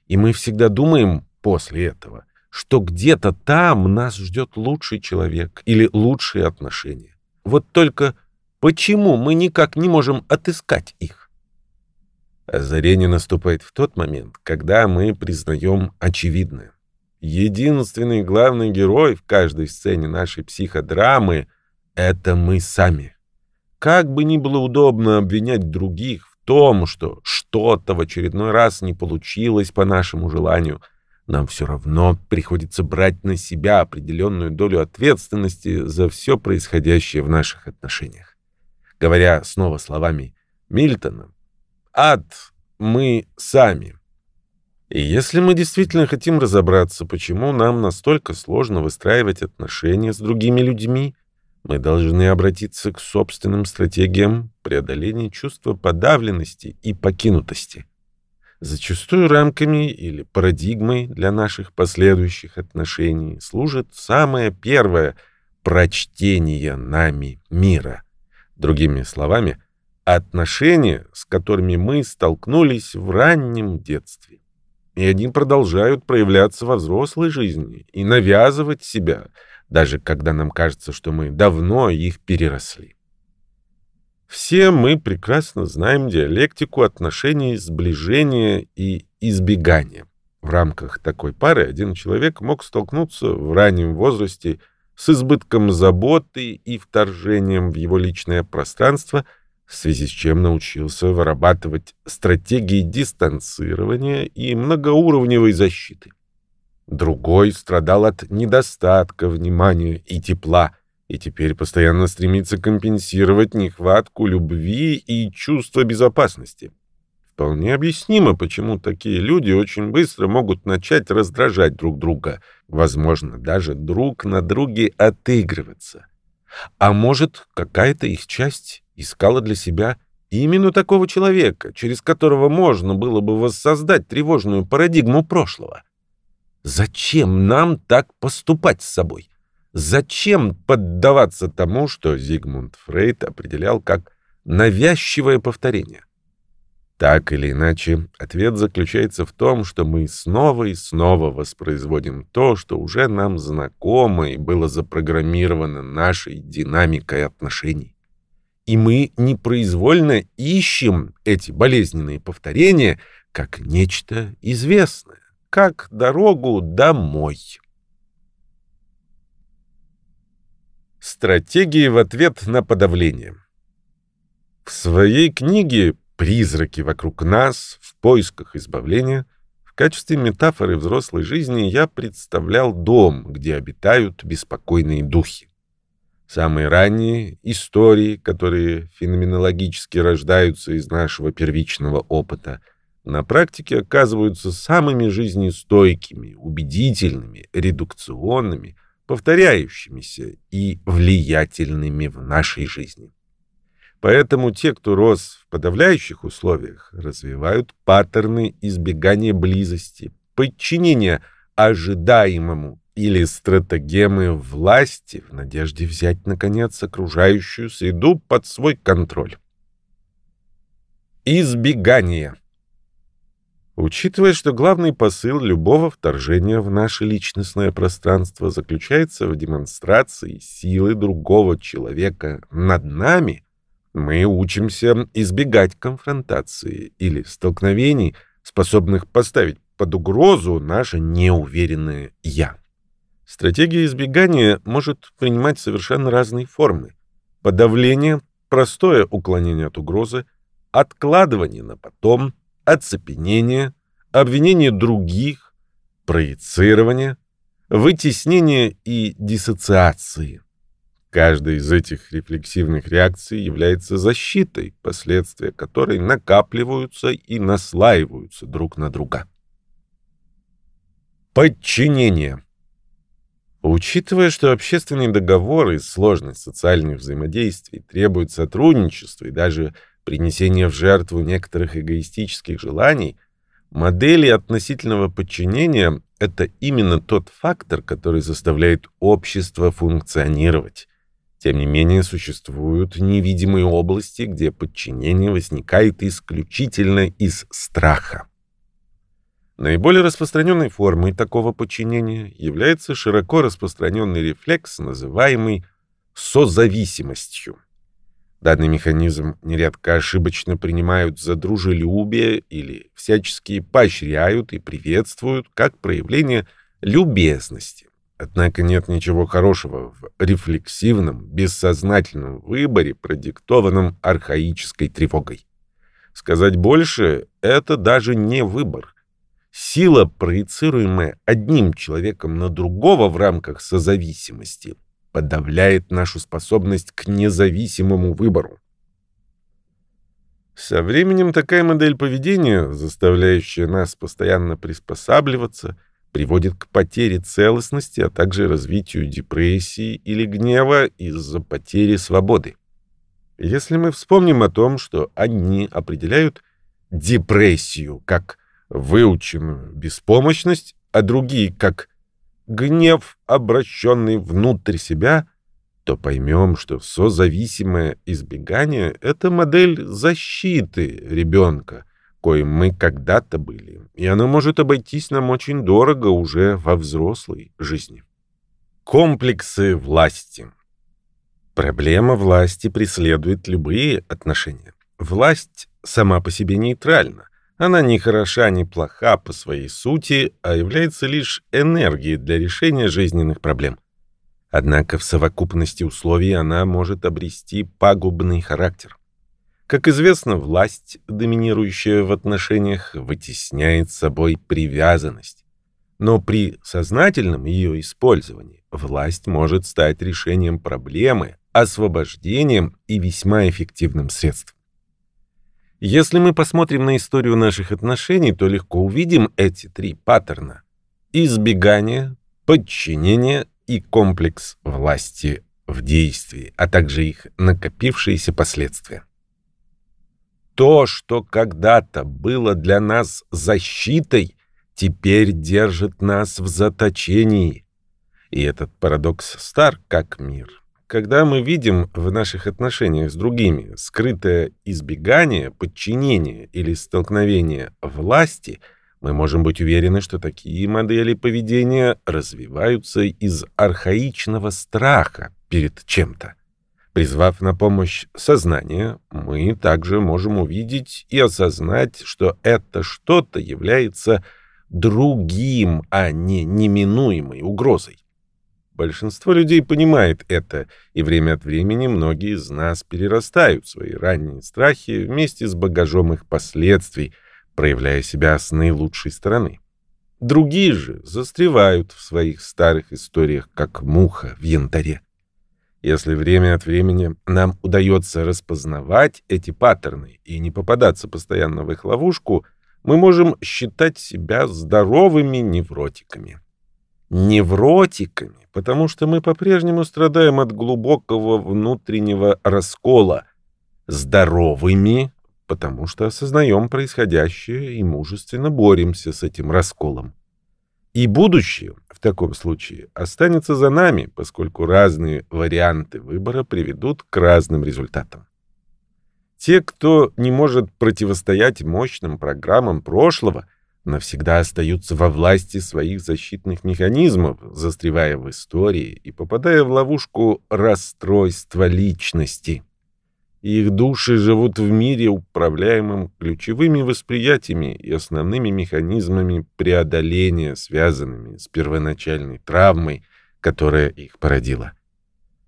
И мы всегда думаем после этого, что где-то там нас ждет лучший человек или лучшие отношения. Вот только Почему мы никак не можем отыскать их? Озарение наступает в тот момент, когда мы признаем очевидное. Единственный главный герой в каждой сцене нашей психодрамы — это мы сами. Как бы ни было удобно обвинять других в том, что что-то в очередной раз не получилось по нашему желанию, нам все равно приходится брать на себя определенную долю ответственности за все происходящее в наших отношениях говоря снова словами Мильтона, «Ад мы сами». И если мы действительно хотим разобраться, почему нам настолько сложно выстраивать отношения с другими людьми, мы должны обратиться к собственным стратегиям преодоления чувства подавленности и покинутости. Зачастую рамками или парадигмой для наших последующих отношений служит самое первое прочтение нами мира. Другими словами, отношения, с которыми мы столкнулись в раннем детстве. И они продолжают проявляться во взрослой жизни и навязывать себя, даже когда нам кажется, что мы давно их переросли. Все мы прекрасно знаем диалектику отношений сближения и избегания. В рамках такой пары один человек мог столкнуться в раннем возрасте с избытком заботы и вторжением в его личное пространство, в связи с чем научился вырабатывать стратегии дистанцирования и многоуровневой защиты. Другой страдал от недостатка внимания и тепла, и теперь постоянно стремится компенсировать нехватку любви и чувства безопасности. Вполне объяснимо, почему такие люди очень быстро могут начать раздражать друг друга, возможно, даже друг на друге отыгрываться. А может, какая-то их часть искала для себя именно такого человека, через которого можно было бы воссоздать тревожную парадигму прошлого. Зачем нам так поступать с собой? Зачем поддаваться тому, что Зигмунд Фрейд определял как навязчивое повторение? Так или иначе, ответ заключается в том, что мы снова и снова воспроизводим то, что уже нам знакомо и было запрограммировано нашей динамикой отношений. И мы непроизвольно ищем эти болезненные повторения как нечто известное, как дорогу домой. Стратегии в ответ на подавление. В своей книге призраки вокруг нас в поисках избавления, в качестве метафоры взрослой жизни я представлял дом, где обитают беспокойные духи. Самые ранние истории, которые феноменологически рождаются из нашего первичного опыта, на практике оказываются самыми жизнестойкими, убедительными, редукционными, повторяющимися и влиятельными в нашей жизни. Поэтому те, кто рос в подавляющих условиях, развивают паттерны избегания близости, подчинения ожидаемому или стратегемы власти в надежде взять, наконец, окружающую среду под свой контроль. Избегание. Учитывая, что главный посыл любого вторжения в наше личностное пространство заключается в демонстрации силы другого человека над нами, мы учимся избегать конфронтации или столкновений, способных поставить под угрозу наше неуверенное «я». Стратегия избегания может принимать совершенно разные формы. Подавление, простое уклонение от угрозы, откладывание на потом – оцепенение, обвинение других, проецирование, вытеснение и диссоциации. Каждая из этих рефлексивных реакций является защитой, последствия которой накапливаются и наслаиваются друг на друга. Подчинение. Учитывая, что общественные договоры и сложность социальных взаимодействий требуют сотрудничества и даже принесение в жертву некоторых эгоистических желаний, модели относительного подчинения — это именно тот фактор, который заставляет общество функционировать. Тем не менее, существуют невидимые области, где подчинение возникает исключительно из страха. Наиболее распространенной формой такого подчинения является широко распространенный рефлекс, называемый созависимостью. Данный механизм нередко ошибочно принимают за дружелюбие или всячески поощряют и приветствуют как проявление любезности. Однако нет ничего хорошего в рефлексивном, бессознательном выборе, продиктованном архаической тревогой. Сказать больше — это даже не выбор. Сила, проецируемая одним человеком на другого в рамках созависимости, подавляет нашу способность к независимому выбору. Со временем такая модель поведения, заставляющая нас постоянно приспосабливаться, приводит к потере целостности, а также развитию депрессии или гнева из-за потери свободы. Если мы вспомним о том, что одни определяют депрессию как выученную беспомощность, а другие как гнев, обращенный внутрь себя, то поймем, что созависимое избегание — это модель защиты ребенка, коим мы когда-то были, и оно может обойтись нам очень дорого уже во взрослой жизни. Комплексы власти Проблема власти преследует любые отношения. Власть сама по себе нейтральна. Она не хороша, не плоха по своей сути, а является лишь энергией для решения жизненных проблем. Однако в совокупности условий она может обрести пагубный характер. Как известно, власть, доминирующая в отношениях, вытесняет собой привязанность. Но при сознательном ее использовании власть может стать решением проблемы, освобождением и весьма эффективным средством. Если мы посмотрим на историю наших отношений, то легко увидим эти три паттерна. Избегание, подчинение и комплекс власти в действии, а также их накопившиеся последствия. То, что когда-то было для нас защитой, теперь держит нас в заточении. И этот парадокс стар как мир. Когда мы видим в наших отношениях с другими скрытое избегание, подчинение или столкновение власти, мы можем быть уверены, что такие модели поведения развиваются из архаичного страха перед чем-то. Призвав на помощь сознание, мы также можем увидеть и осознать, что это что-то является другим, а не неминуемой угрозой. Большинство людей понимает это, и время от времени многие из нас перерастают свои ранние страхи вместе с багажом их последствий, проявляя себя с наилучшей стороны. Другие же застревают в своих старых историях, как муха в янтаре. Если время от времени нам удается распознавать эти паттерны и не попадаться постоянно в их ловушку, мы можем считать себя здоровыми невротиками невротиками, потому что мы по-прежнему страдаем от глубокого внутреннего раскола, здоровыми, потому что осознаем происходящее и мужественно боремся с этим расколом. И будущее в таком случае останется за нами, поскольку разные варианты выбора приведут к разным результатам. Те, кто не может противостоять мощным программам прошлого, навсегда остаются во власти своих защитных механизмов, застревая в истории и попадая в ловушку расстройства личности. Их души живут в мире, управляемом ключевыми восприятиями и основными механизмами преодоления, связанными с первоначальной травмой, которая их породила.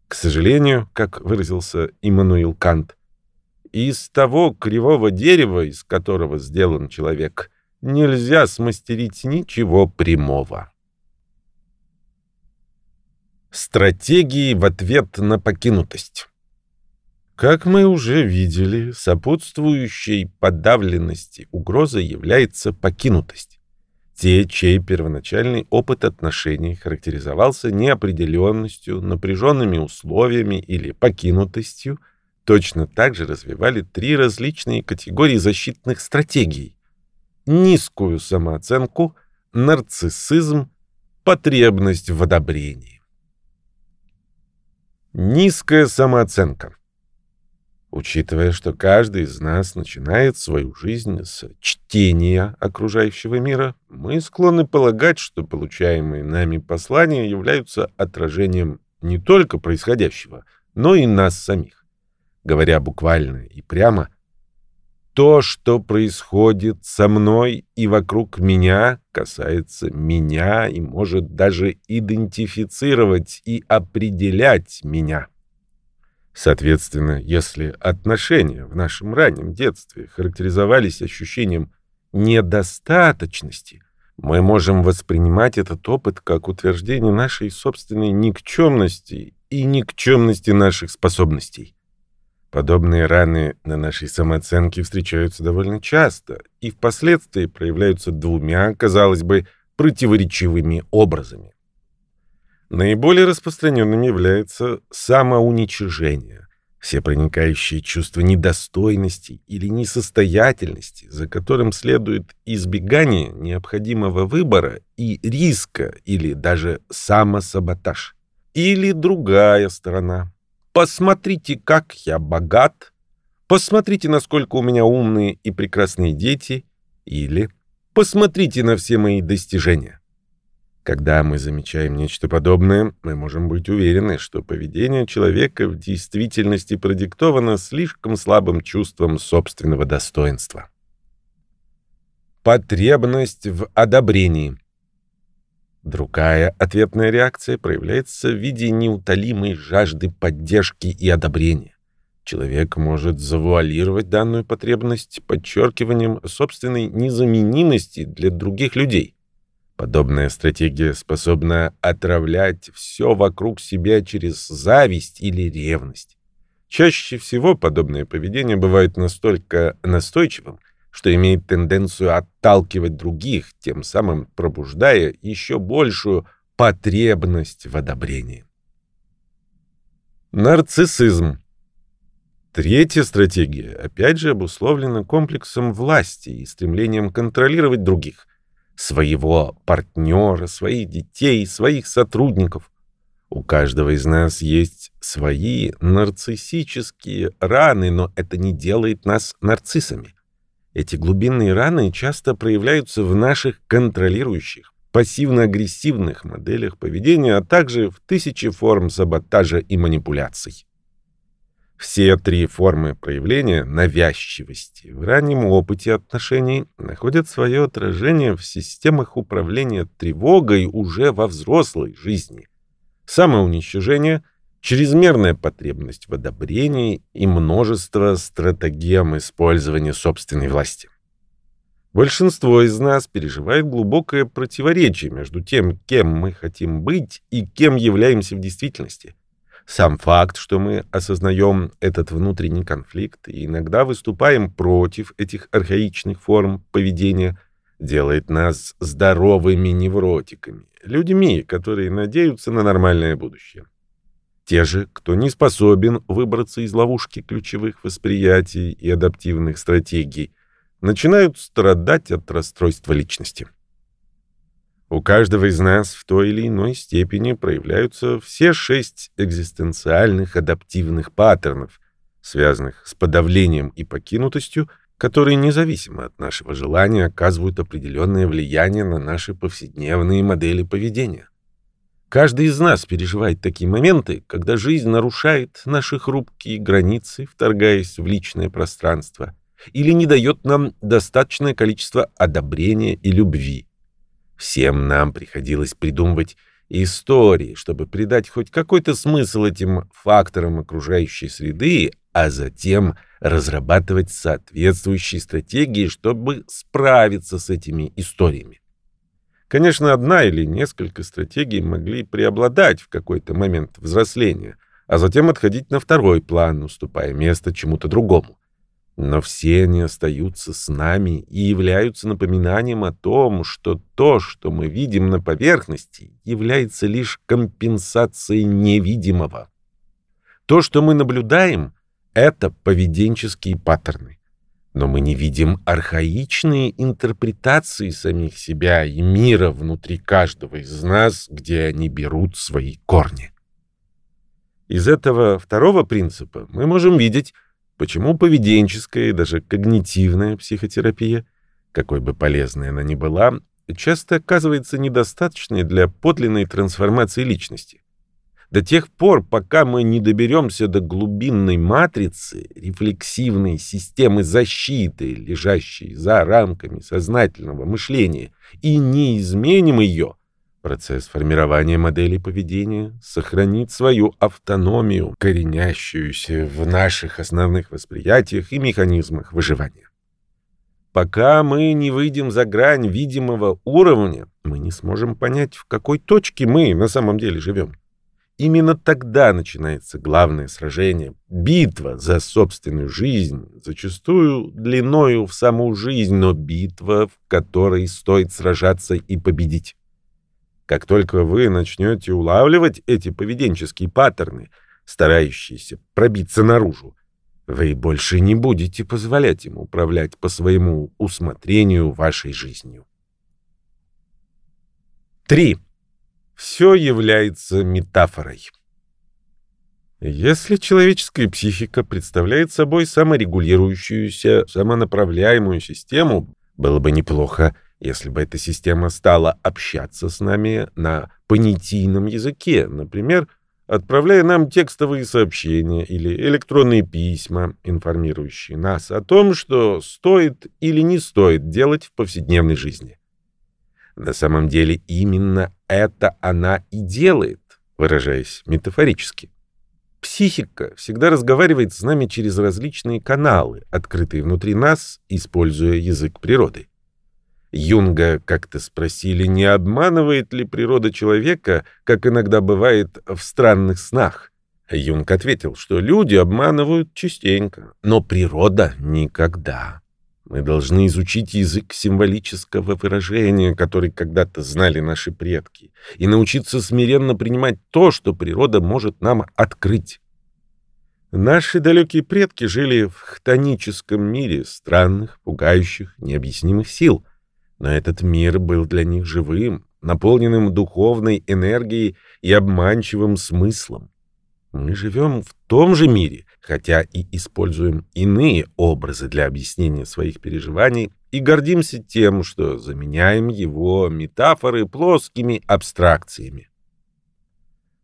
К сожалению, как выразился Иммануил Кант, из того кривого дерева, из которого сделан человек, нельзя смастерить ничего прямого. Стратегии в ответ на покинутость. Как мы уже видели, сопутствующей подавленности угрозой является покинутость. Те, чей первоначальный опыт отношений характеризовался неопределенностью, напряженными условиями или покинутостью, точно так же развивали три различные категории защитных стратегий. Низкую самооценку, нарциссизм, потребность в одобрении. Низкая самооценка. Учитывая, что каждый из нас начинает свою жизнь с чтения окружающего мира, мы склонны полагать, что получаемые нами послания являются отражением не только происходящего, но и нас самих. Говоря буквально и прямо, то, что происходит со мной и вокруг меня, касается меня и может даже идентифицировать и определять меня. Соответственно, если отношения в нашем раннем детстве характеризовались ощущением недостаточности, мы можем воспринимать этот опыт как утверждение нашей собственной никчемности и никчемности наших способностей. Подобные раны на нашей самооценке встречаются довольно часто и впоследствии проявляются двумя, казалось бы, противоречивыми образами. Наиболее распространенным является самоуничижение, всепроникающее чувство недостойности или несостоятельности, за которым следует избегание необходимого выбора и риска или даже самосаботаж. Или другая сторона. Посмотрите, как я богат. Посмотрите, насколько у меня умные и прекрасные дети. Или посмотрите на все мои достижения. Когда мы замечаем нечто подобное, мы можем быть уверены, что поведение человека в действительности продиктовано слишком слабым чувством собственного достоинства. Потребность в одобрении. Другая ответная реакция проявляется в виде неутолимой жажды поддержки и одобрения. Человек может завуалировать данную потребность подчеркиванием собственной незаменимости для других людей. Подобная стратегия способна отравлять все вокруг себя через зависть или ревность. Чаще всего подобное поведение бывает настолько настойчивым, что имеет тенденцию отталкивать других, тем самым пробуждая еще большую потребность в одобрении. Нарциссизм. Третья стратегия опять же обусловлена комплексом власти и стремлением контролировать других своего партнера, своих детей, своих сотрудников. У каждого из нас есть свои нарциссические раны, но это не делает нас нарциссами. Эти глубинные раны часто проявляются в наших контролирующих, пассивно-агрессивных моделях поведения, а также в тысячи форм саботажа и манипуляций. Все три формы проявления навязчивости в раннем опыте отношений находят свое отражение в системах управления тревогой уже во взрослой жизни. Самоуничтожение, чрезмерная потребность в одобрении и множество стратегем использования собственной власти. Большинство из нас переживает глубокое противоречие между тем, кем мы хотим быть и кем являемся в действительности. Сам факт, что мы осознаем этот внутренний конфликт и иногда выступаем против этих архаичных форм поведения, делает нас здоровыми невротиками, людьми, которые надеются на нормальное будущее. Те же, кто не способен выбраться из ловушки ключевых восприятий и адаптивных стратегий, начинают страдать от расстройства личности. У каждого из нас в той или иной степени проявляются все шесть экзистенциальных адаптивных паттернов, связанных с подавлением и покинутостью, которые независимо от нашего желания оказывают определенное влияние на наши повседневные модели поведения. Каждый из нас переживает такие моменты, когда жизнь нарушает наши хрупкие границы, вторгаясь в личное пространство, или не дает нам достаточное количество одобрения и любви. Всем нам приходилось придумывать истории, чтобы придать хоть какой-то смысл этим факторам окружающей среды, а затем разрабатывать соответствующие стратегии, чтобы справиться с этими историями. Конечно, одна или несколько стратегий могли преобладать в какой-то момент взросления, а затем отходить на второй план, уступая место чему-то другому. Но все они остаются с нами и являются напоминанием о том, что то, что мы видим на поверхности, является лишь компенсацией невидимого. То, что мы наблюдаем, это поведенческие паттерны. Но мы не видим архаичные интерпретации самих себя и мира внутри каждого из нас, где они берут свои корни. Из этого второго принципа мы можем видеть, почему поведенческая и даже когнитивная психотерапия, какой бы полезной она ни была, часто оказывается недостаточной для подлинной трансформации личности. До тех пор, пока мы не доберемся до глубинной матрицы, рефлексивной системы защиты, лежащей за рамками сознательного мышления, и не изменим ее, процесс формирования моделей поведения сохранит свою автономию, коренящуюся в наших основных восприятиях и механизмах выживания. Пока мы не выйдем за грань видимого уровня, мы не сможем понять, в какой точке мы на самом деле живем. Именно тогда начинается главное сражение, битва за собственную жизнь, зачастую длиною в саму жизнь, но битва, в которой стоит сражаться и победить. Как только вы начнете улавливать эти поведенческие паттерны, старающиеся пробиться наружу, вы больше не будете позволять им управлять по своему усмотрению вашей жизнью. 3 все является метафорой. Если человеческая психика представляет собой саморегулирующуюся, самонаправляемую систему, было бы неплохо, если бы эта система стала общаться с нами на понятийном языке, например, отправляя нам текстовые сообщения или электронные письма, информирующие нас о том, что стоит или не стоит делать в повседневной жизни. На самом деле именно это она и делает, выражаясь метафорически. Психика всегда разговаривает с нами через различные каналы, открытые внутри нас, используя язык природы. Юнга как-то спросили, не обманывает ли природа человека, как иногда бывает в странных снах. Юнг ответил, что люди обманывают частенько, но природа никогда. Мы должны изучить язык символического выражения, который когда-то знали наши предки, и научиться смиренно принимать то, что природа может нам открыть. Наши далекие предки жили в хтоническом мире странных, пугающих, необъяснимых сил. Но этот мир был для них живым, наполненным духовной энергией и обманчивым смыслом. Мы живем в том же мире, хотя и используем иные образы для объяснения своих переживаний и гордимся тем, что заменяем его метафоры плоскими абстракциями.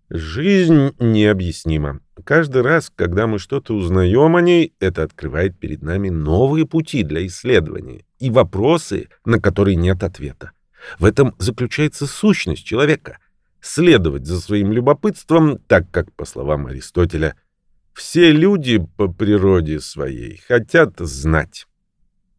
Жизнь необъяснима. Каждый раз, когда мы что-то узнаем о ней, это открывает перед нами новые пути для исследования и вопросы, на которые нет ответа. В этом заключается сущность человека — следовать за своим любопытством, так как, по словам Аристотеля, все люди по природе своей хотят знать.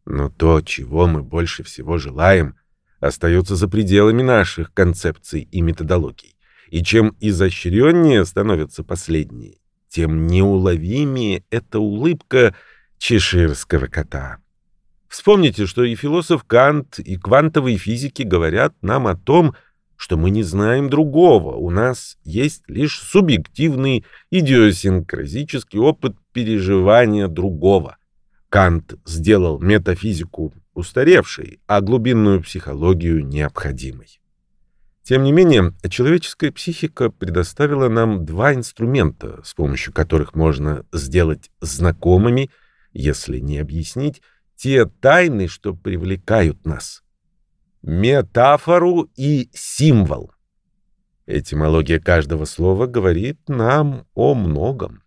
Но то, чего мы больше всего желаем, остается за пределами наших концепций и методологий. И чем изощреннее становятся последние, тем неуловимее эта улыбка чеширского кота. Вспомните, что и философ Кант, и квантовые физики говорят нам о том, что мы не знаем другого, у нас есть лишь субъективный идиосинкразический опыт переживания другого. Кант сделал метафизику устаревшей, а глубинную психологию необходимой. Тем не менее, человеческая психика предоставила нам два инструмента, с помощью которых можно сделать знакомыми, если не объяснить, те тайны, что привлекают нас. Метафору и символ. Этимология каждого слова говорит нам о многом.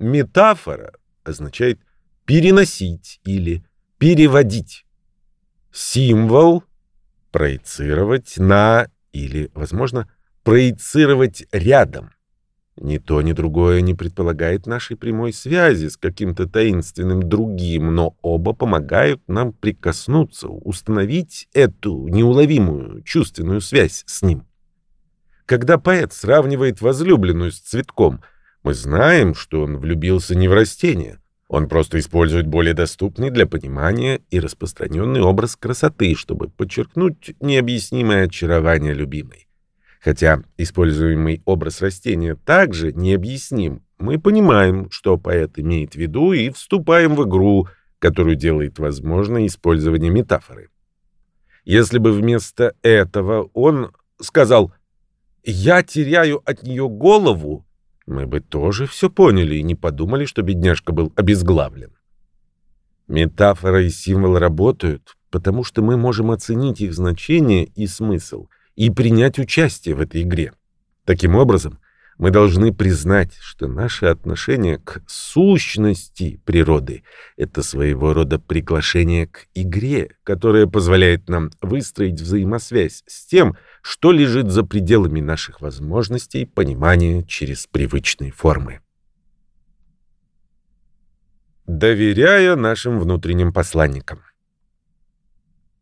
Метафора означает переносить или переводить. Символ — проецировать на или, возможно, проецировать рядом. Ни то, ни другое не предполагает нашей прямой связи с каким-то таинственным другим, но оба помогают нам прикоснуться, установить эту неуловимую чувственную связь с ним. Когда поэт сравнивает возлюбленную с цветком, мы знаем, что он влюбился не в растение. Он просто использует более доступный для понимания и распространенный образ красоты, чтобы подчеркнуть необъяснимое очарование любимой. Хотя используемый образ растения также необъясним, мы понимаем, что поэт имеет в виду, и вступаем в игру, которую делает возможно использование метафоры. Если бы вместо этого он сказал «я теряю от нее голову», мы бы тоже все поняли и не подумали, что бедняжка был обезглавлен. Метафора и символ работают, потому что мы можем оценить их значение и смысл и принять участие в этой игре. Таким образом, мы должны признать, что наше отношение к сущности природы — это своего рода приглашение к игре, которая позволяет нам выстроить взаимосвязь с тем, что лежит за пределами наших возможностей понимания через привычные формы. Доверяя нашим внутренним посланникам.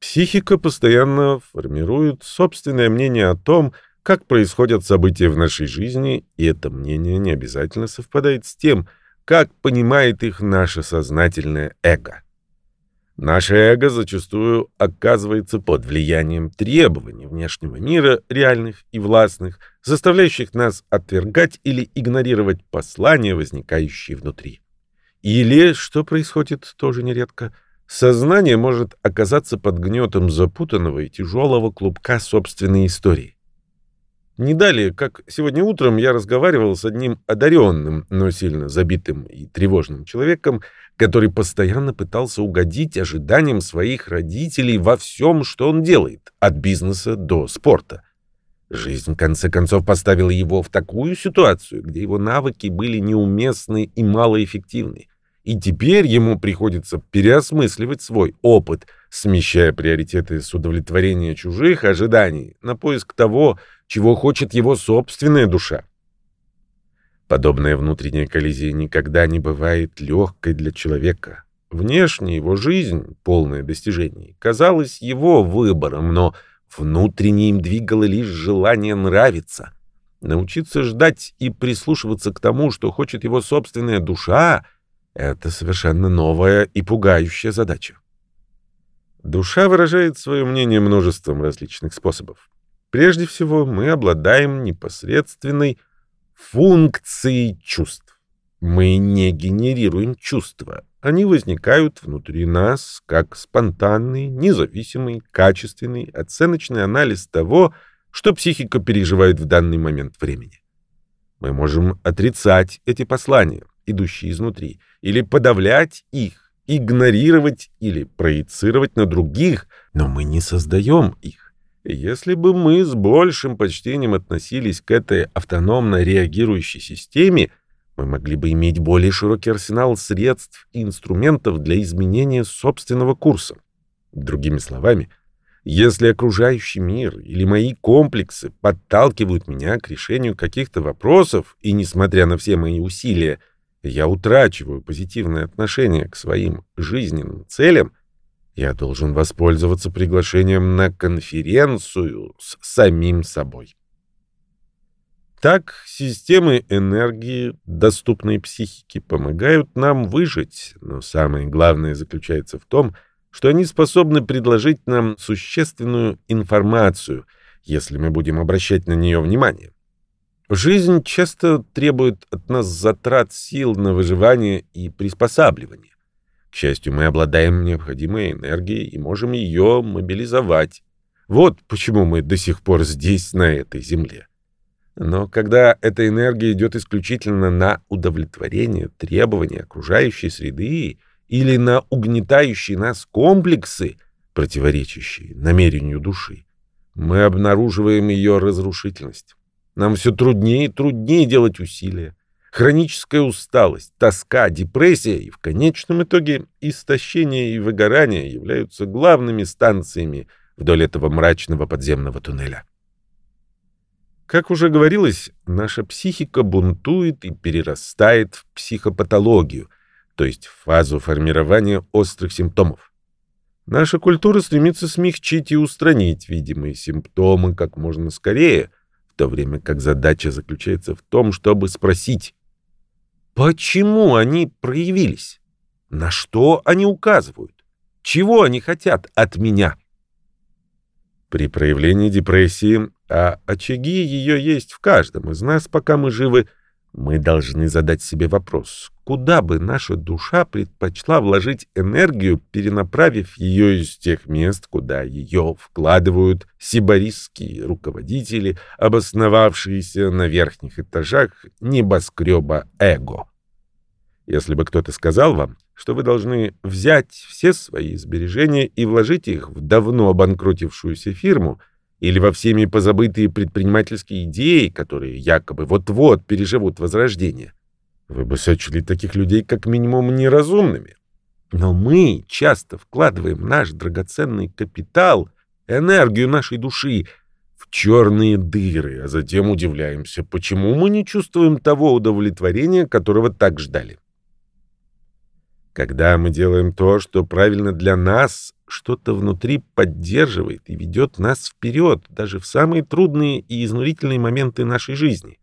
Психика постоянно формирует собственное мнение о том, как происходят события в нашей жизни, и это мнение не обязательно совпадает с тем, как понимает их наше сознательное эго. Наше эго зачастую оказывается под влиянием требований внешнего мира, реальных и властных, заставляющих нас отвергать или игнорировать послания, возникающие внутри. Или, что происходит тоже нередко, Сознание может оказаться под гнетом запутанного и тяжелого клубка собственной истории. Не далее, как сегодня утром я разговаривал с одним одаренным, но сильно забитым и тревожным человеком, который постоянно пытался угодить ожиданиям своих родителей во всем, что он делает, от бизнеса до спорта. Жизнь, в конце концов, поставила его в такую ситуацию, где его навыки были неуместны и малоэффективны. И теперь ему приходится переосмысливать свой опыт, смещая приоритеты с удовлетворения чужих ожиданий на поиск того, чего хочет его собственная душа. Подобная внутренняя коллизия никогда не бывает легкой для человека. Внешне его жизнь, полная достижений, казалась его выбором, но внутренне им двигало лишь желание нравиться. Научиться ждать и прислушиваться к тому, что хочет его собственная душа — это совершенно новая и пугающая задача. Душа выражает свое мнение множеством различных способов. Прежде всего, мы обладаем непосредственной функцией чувств. Мы не генерируем чувства. Они возникают внутри нас как спонтанный, независимый, качественный, оценочный анализ того, что психика переживает в данный момент времени. Мы можем отрицать эти послания, идущие изнутри, или подавлять их, игнорировать или проецировать на других, но мы не создаем их. Если бы мы с большим почтением относились к этой автономно реагирующей системе, мы могли бы иметь более широкий арсенал средств и инструментов для изменения собственного курса. Другими словами, если окружающий мир или мои комплексы подталкивают меня к решению каких-то вопросов, и несмотря на все мои усилия, я утрачиваю позитивное отношение к своим жизненным целям, я должен воспользоваться приглашением на конференцию с самим собой. Так, системы энергии, доступные психике, помогают нам выжить, но самое главное заключается в том, что они способны предложить нам существенную информацию, если мы будем обращать на нее внимание. Жизнь часто требует от нас затрат сил на выживание и приспосабливание. Счастью, мы обладаем необходимой энергией и можем ее мобилизовать. Вот почему мы до сих пор здесь, на этой земле. Но когда эта энергия идет исключительно на удовлетворение требований окружающей среды или на угнетающие нас комплексы, противоречащие намерению души, мы обнаруживаем ее разрушительность. Нам все труднее и труднее делать усилия. Хроническая усталость, тоска, депрессия и в конечном итоге истощение и выгорание являются главными станциями вдоль этого мрачного подземного туннеля. Как уже говорилось, наша психика бунтует и перерастает в психопатологию, то есть в фазу формирования острых симптомов. Наша культура стремится смягчить и устранить видимые симптомы как можно скорее, в то время как задача заключается в том, чтобы спросить, Почему они проявились? На что они указывают? Чего они хотят от меня? При проявлении депрессии, а очаги ее есть в каждом из нас, пока мы живы, мы должны задать себе вопрос, куда бы наша душа предпочла вложить энергию, перенаправив ее из тех мест, куда ее вкладывают сибарисские руководители, обосновавшиеся на верхних этажах небоскреба эго. Если бы кто-то сказал вам, что вы должны взять все свои сбережения и вложить их в давно обанкротившуюся фирму – или во всеми позабытые предпринимательские идеи, которые якобы вот-вот переживут возрождение. Вы бы сочли таких людей как минимум неразумными. Но мы часто вкладываем наш драгоценный капитал, энергию нашей души в черные дыры, а затем удивляемся, почему мы не чувствуем того удовлетворения, которого так ждали. Когда мы делаем то, что правильно для нас, что-то внутри поддерживает и ведет нас вперед, даже в самые трудные и изнурительные моменты нашей жизни.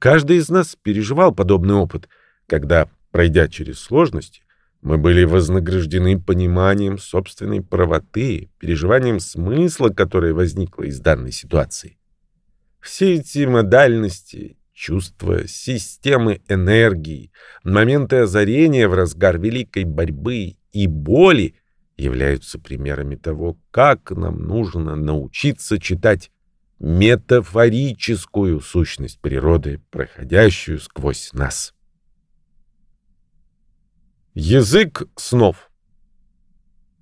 Каждый из нас переживал подобный опыт, когда, пройдя через сложности, мы были вознаграждены пониманием собственной правоты, переживанием смысла, которое возникло из данной ситуации. Все эти модальности чувства, системы энергии, моменты озарения в разгар великой борьбы и боли являются примерами того, как нам нужно научиться читать метафорическую сущность природы, проходящую сквозь нас. Язык снов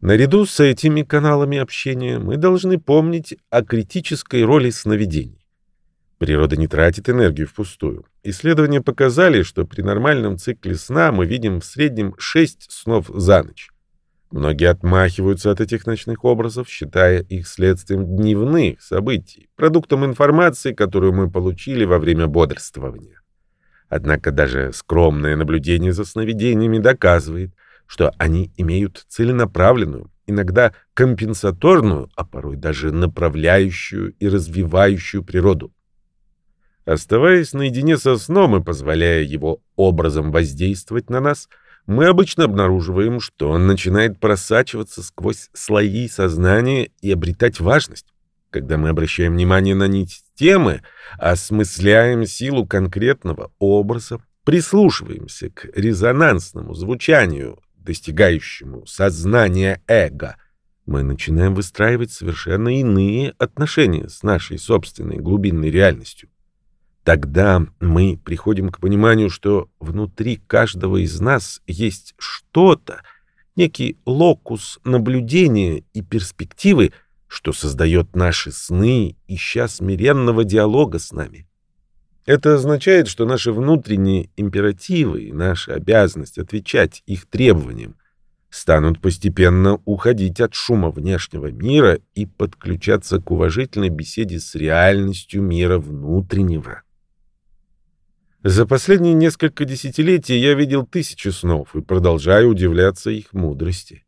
Наряду с этими каналами общения мы должны помнить о критической роли сновидений. Природа не тратит энергию впустую. Исследования показали, что при нормальном цикле сна мы видим в среднем 6 снов за ночь. Многие отмахиваются от этих ночных образов, считая их следствием дневных событий, продуктом информации, которую мы получили во время бодрствования. Однако даже скромное наблюдение за сновидениями доказывает, что они имеют целенаправленную, иногда компенсаторную, а порой даже направляющую и развивающую природу. Оставаясь наедине со сном и позволяя его образом воздействовать на нас, мы обычно обнаруживаем, что он начинает просачиваться сквозь слои сознания и обретать важность. Когда мы обращаем внимание на нить темы, осмысляем силу конкретного образа, прислушиваемся к резонансному звучанию, достигающему сознания эго, мы начинаем выстраивать совершенно иные отношения с нашей собственной глубинной реальностью. Тогда мы приходим к пониманию, что внутри каждого из нас есть что-то, некий локус наблюдения и перспективы, что создает наши сны, ища смиренного диалога с нами. Это означает, что наши внутренние императивы и наша обязанность отвечать их требованиям станут постепенно уходить от шума внешнего мира и подключаться к уважительной беседе с реальностью мира внутреннего. За последние несколько десятилетий я видел тысячи снов и продолжаю удивляться их мудрости.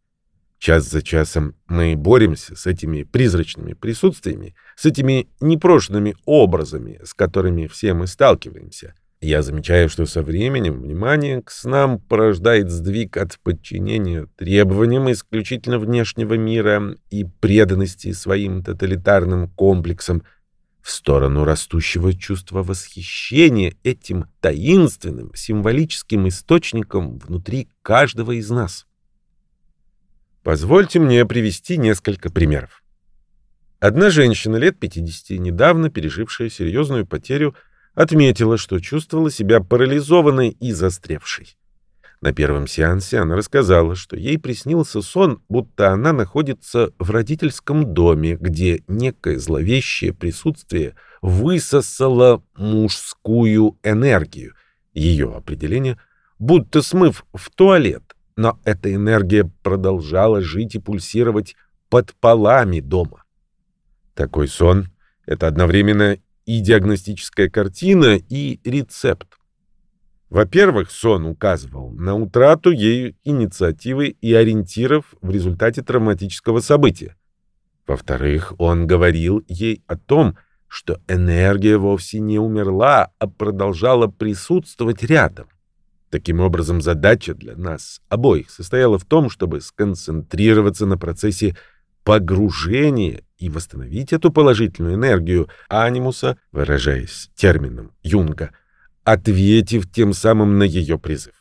Час за часом мы боремся с этими призрачными присутствиями, с этими непрошенными образами, с которыми все мы сталкиваемся. Я замечаю, что со временем внимание к снам порождает сдвиг от подчинения требованиям исключительно внешнего мира и преданности своим тоталитарным комплексам – в сторону растущего чувства восхищения этим таинственным символическим источником внутри каждого из нас. Позвольте мне привести несколько примеров. Одна женщина лет 50, недавно пережившая серьезную потерю, отметила, что чувствовала себя парализованной и застрявшей. На первом сеансе она рассказала, что ей приснился сон, будто она находится в родительском доме, где некое зловещее присутствие высосало мужскую энергию, ее определение, будто смыв в туалет, но эта энергия продолжала жить и пульсировать под полами дома. Такой сон — это одновременно и диагностическая картина, и рецепт. Во-первых, сон указывал на утрату ею инициативы и ориентиров в результате травматического события. Во-вторых, он говорил ей о том, что энергия вовсе не умерла, а продолжала присутствовать рядом. Таким образом, задача для нас обоих состояла в том, чтобы сконцентрироваться на процессе погружения и восстановить эту положительную энергию анимуса, выражаясь термином Юнга, ответив тем самым на ее призыв.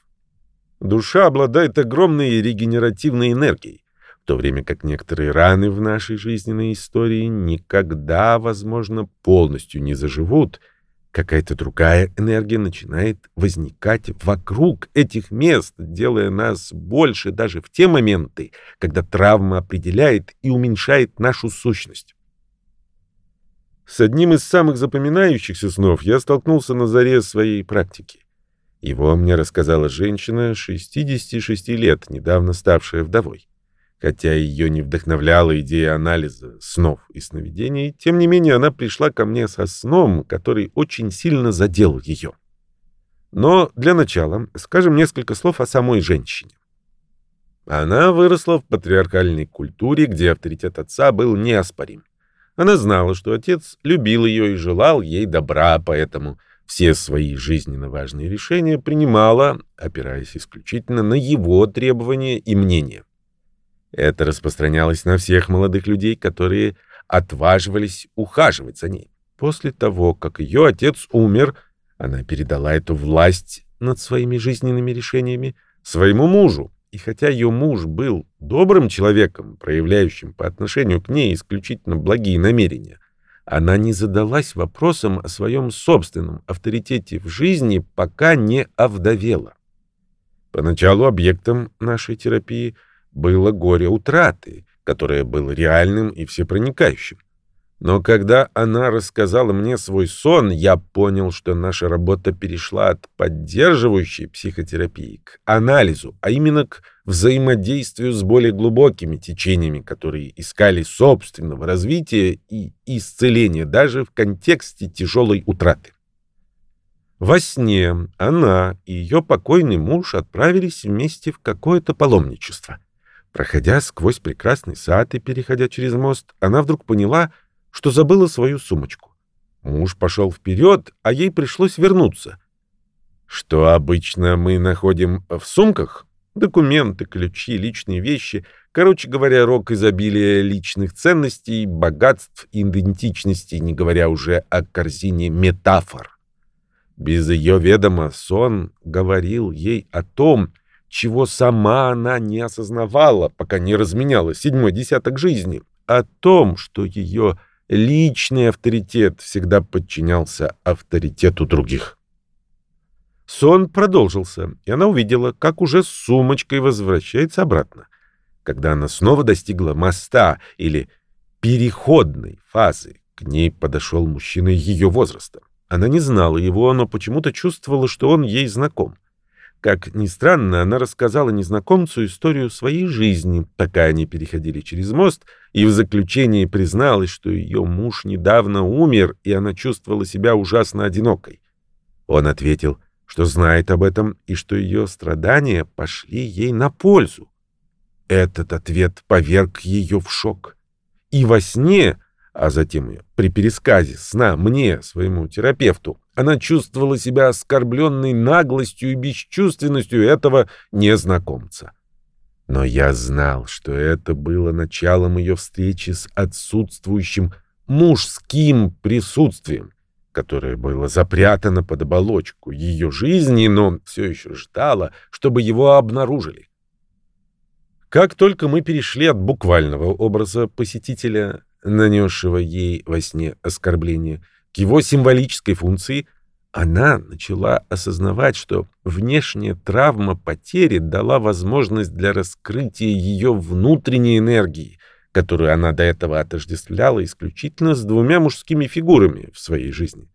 Душа обладает огромной регенеративной энергией, в то время как некоторые раны в нашей жизненной истории никогда, возможно, полностью не заживут, какая-то другая энергия начинает возникать вокруг этих мест, делая нас больше даже в те моменты, когда травма определяет и уменьшает нашу сущность. С одним из самых запоминающихся снов я столкнулся на заре своей практики. Его мне рассказала женщина 66 лет, недавно ставшая вдовой. Хотя ее не вдохновляла идея анализа снов и сновидений, тем не менее она пришла ко мне со сном, который очень сильно задел ее. Но для начала скажем несколько слов о самой женщине. Она выросла в патриархальной культуре, где авторитет отца был неоспорим. Она знала, что отец любил ее и желал ей добра, поэтому все свои жизненно важные решения принимала, опираясь исключительно на его требования и мнения. Это распространялось на всех молодых людей, которые отваживались ухаживать за ней. После того, как ее отец умер, она передала эту власть над своими жизненными решениями своему мужу, и хотя ее муж был добрым человеком, проявляющим по отношению к ней исключительно благие намерения, она не задалась вопросом о своем собственном авторитете в жизни, пока не овдовела. Поначалу объектом нашей терапии было горе утраты, которое было реальным и всепроникающим. Но когда она рассказала мне свой сон, я понял, что наша работа перешла от поддерживающей психотерапии к анализу, а именно к взаимодействию с более глубокими течениями, которые искали собственного развития и исцеления даже в контексте тяжелой утраты. Во сне она и ее покойный муж отправились вместе в какое-то паломничество. Проходя сквозь прекрасный сад и переходя через мост, она вдруг поняла, что забыла свою сумочку. Муж пошел вперед, а ей пришлось вернуться. Что обычно мы находим в сумках? Документы, ключи, личные вещи. Короче говоря, рок изобилия личных ценностей, богатств, идентичности, не говоря уже о корзине метафор. Без ее ведома сон говорил ей о том, чего сама она не осознавала, пока не разменяла седьмой десяток жизни, о том, что ее личный авторитет всегда подчинялся авторитету других. Сон продолжился, и она увидела, как уже с сумочкой возвращается обратно. Когда она снова достигла моста или переходной фазы, к ней подошел мужчина ее возраста. Она не знала его, но почему-то чувствовала, что он ей знаком. Как ни странно, она рассказала незнакомцу историю своей жизни, пока они переходили через мост, и в заключении призналась, что ее муж недавно умер, и она чувствовала себя ужасно одинокой. Он ответил, что знает об этом и что ее страдания пошли ей на пользу. Этот ответ поверг ее в шок. И во сне а затем при пересказе сна мне, своему терапевту, она чувствовала себя оскорбленной наглостью и бесчувственностью этого незнакомца. Но я знал, что это было началом ее встречи с отсутствующим мужским присутствием, которое было запрятано под оболочку ее жизни, но все еще ждало, чтобы его обнаружили. Как только мы перешли от буквального образа посетителя нанесшего ей во сне оскорбление, к его символической функции, она начала осознавать, что внешняя травма потери дала возможность для раскрытия ее внутренней энергии, которую она до этого отождествляла исключительно с двумя мужскими фигурами в своей жизни.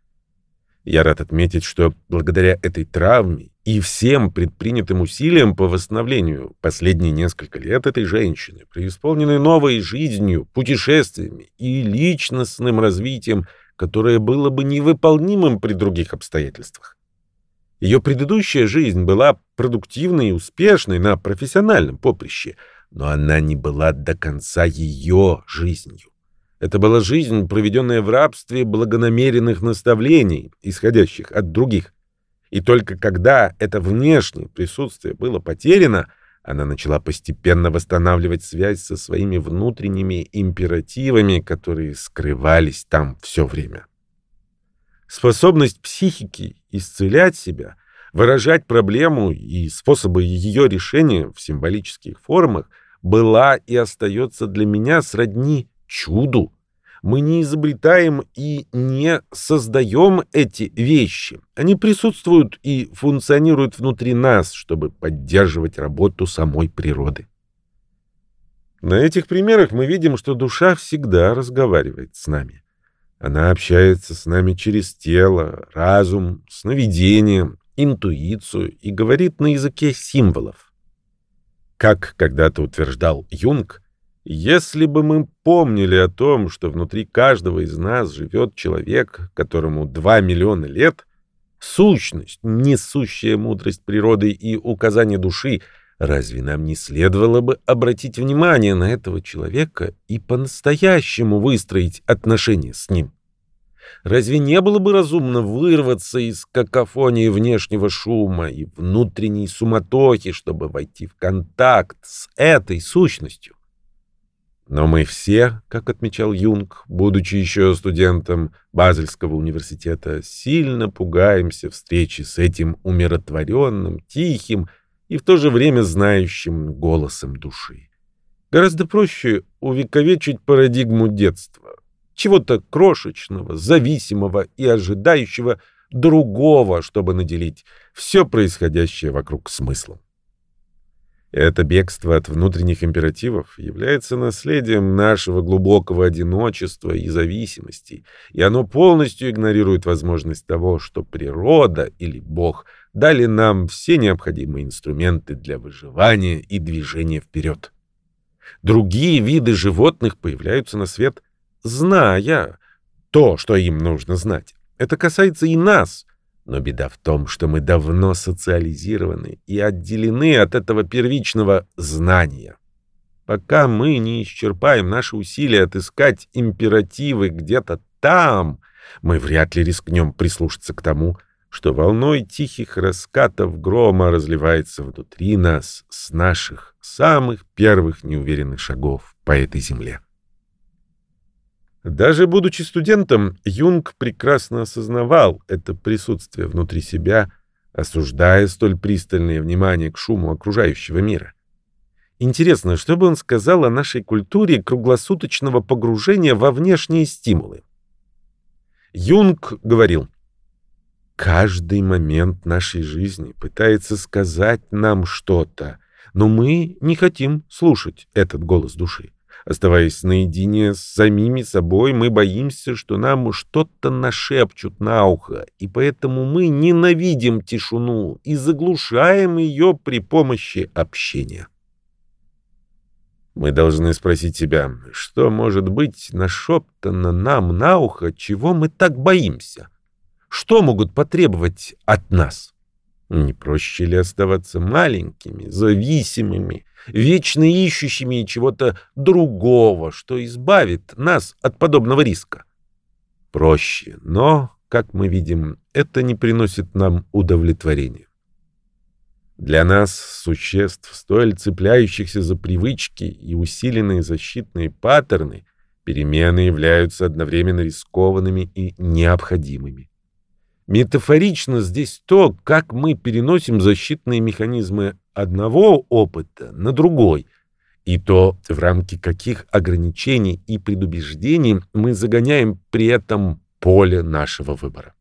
Я рад отметить, что благодаря этой травме и всем предпринятым усилиям по восстановлению последние несколько лет этой женщины, преисполненной новой жизнью, путешествиями и личностным развитием, которое было бы невыполнимым при других обстоятельствах. Ее предыдущая жизнь была продуктивной и успешной на профессиональном поприще, но она не была до конца ее жизнью. Это была жизнь, проведенная в рабстве благонамеренных наставлений, исходящих от других. И только когда это внешнее присутствие было потеряно, она начала постепенно восстанавливать связь со своими внутренними императивами, которые скрывались там все время. Способность психики исцелять себя, выражать проблему и способы ее решения в символических формах была и остается для меня сродни чуду. Мы не изобретаем и не создаем эти вещи. Они присутствуют и функционируют внутри нас, чтобы поддерживать работу самой природы. На этих примерах мы видим, что душа всегда разговаривает с нами. Она общается с нами через тело, разум, сновидение, интуицию и говорит на языке символов. Как когда-то утверждал Юнг, если бы мы помнили о том, что внутри каждого из нас живет человек, которому 2 миллиона лет, сущность, несущая мудрость природы и указание души, разве нам не следовало бы обратить внимание на этого человека и по-настоящему выстроить отношения с ним? Разве не было бы разумно вырваться из какофонии внешнего шума и внутренней суматохи, чтобы войти в контакт с этой сущностью? Но мы все, как отмечал Юнг, будучи еще студентом Базельского университета, сильно пугаемся встречи с этим умиротворенным, тихим и в то же время знающим голосом души. Гораздо проще увековечить парадигму детства, чего-то крошечного, зависимого и ожидающего другого, чтобы наделить все происходящее вокруг смыслом. Это бегство от внутренних императивов является наследием нашего глубокого одиночества и зависимости, и оно полностью игнорирует возможность того, что природа или Бог дали нам все необходимые инструменты для выживания и движения вперед. Другие виды животных появляются на свет, зная то, что им нужно знать. Это касается и нас — но беда в том, что мы давно социализированы и отделены от этого первичного знания. Пока мы не исчерпаем наши усилия отыскать императивы где-то там, мы вряд ли рискнем прислушаться к тому, что волной тихих раскатов грома разливается внутри нас с наших самых первых неуверенных шагов по этой земле. Даже будучи студентом, Юнг прекрасно осознавал это присутствие внутри себя, осуждая столь пристальное внимание к шуму окружающего мира. Интересно, что бы он сказал о нашей культуре круглосуточного погружения во внешние стимулы? Юнг говорил, «Каждый момент нашей жизни пытается сказать нам что-то, но мы не хотим слушать этот голос души. Оставаясь наедине с самими собой, мы боимся, что нам что-то нашепчут на ухо, и поэтому мы ненавидим тишину и заглушаем ее при помощи общения. Мы должны спросить себя, что может быть нашептано нам на ухо, чего мы так боимся? Что могут потребовать от нас? Не проще ли оставаться маленькими, зависимыми, вечно ищущими чего-то другого, что избавит нас от подобного риска? Проще, но, как мы видим, это не приносит нам удовлетворения. Для нас, существ, столь цепляющихся за привычки и усиленные защитные паттерны, перемены являются одновременно рискованными и необходимыми. Метафорично здесь то, как мы переносим защитные механизмы одного опыта на другой и то, в рамки каких ограничений и предубеждений мы загоняем при этом поле нашего выбора.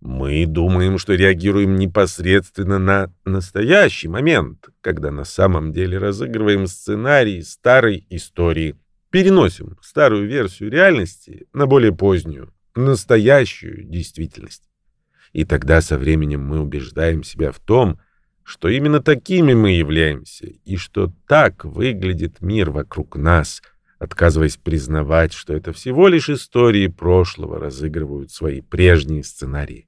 Мы думаем, что реагируем непосредственно на настоящий момент, когда на самом деле разыгрываем сценарий старой истории, переносим старую версию реальности на более позднюю, настоящую действительность. И тогда со временем мы убеждаем себя в том, что именно такими мы являемся, и что так выглядит мир вокруг нас, отказываясь признавать, что это всего лишь истории прошлого разыгрывают свои прежние сценарии.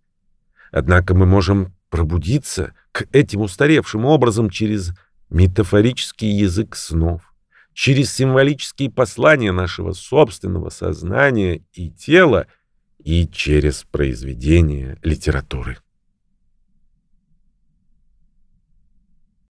Однако мы можем пробудиться к этим устаревшим образом через метафорический язык снов, через символические послания нашего собственного сознания и тела и через произведения литературы.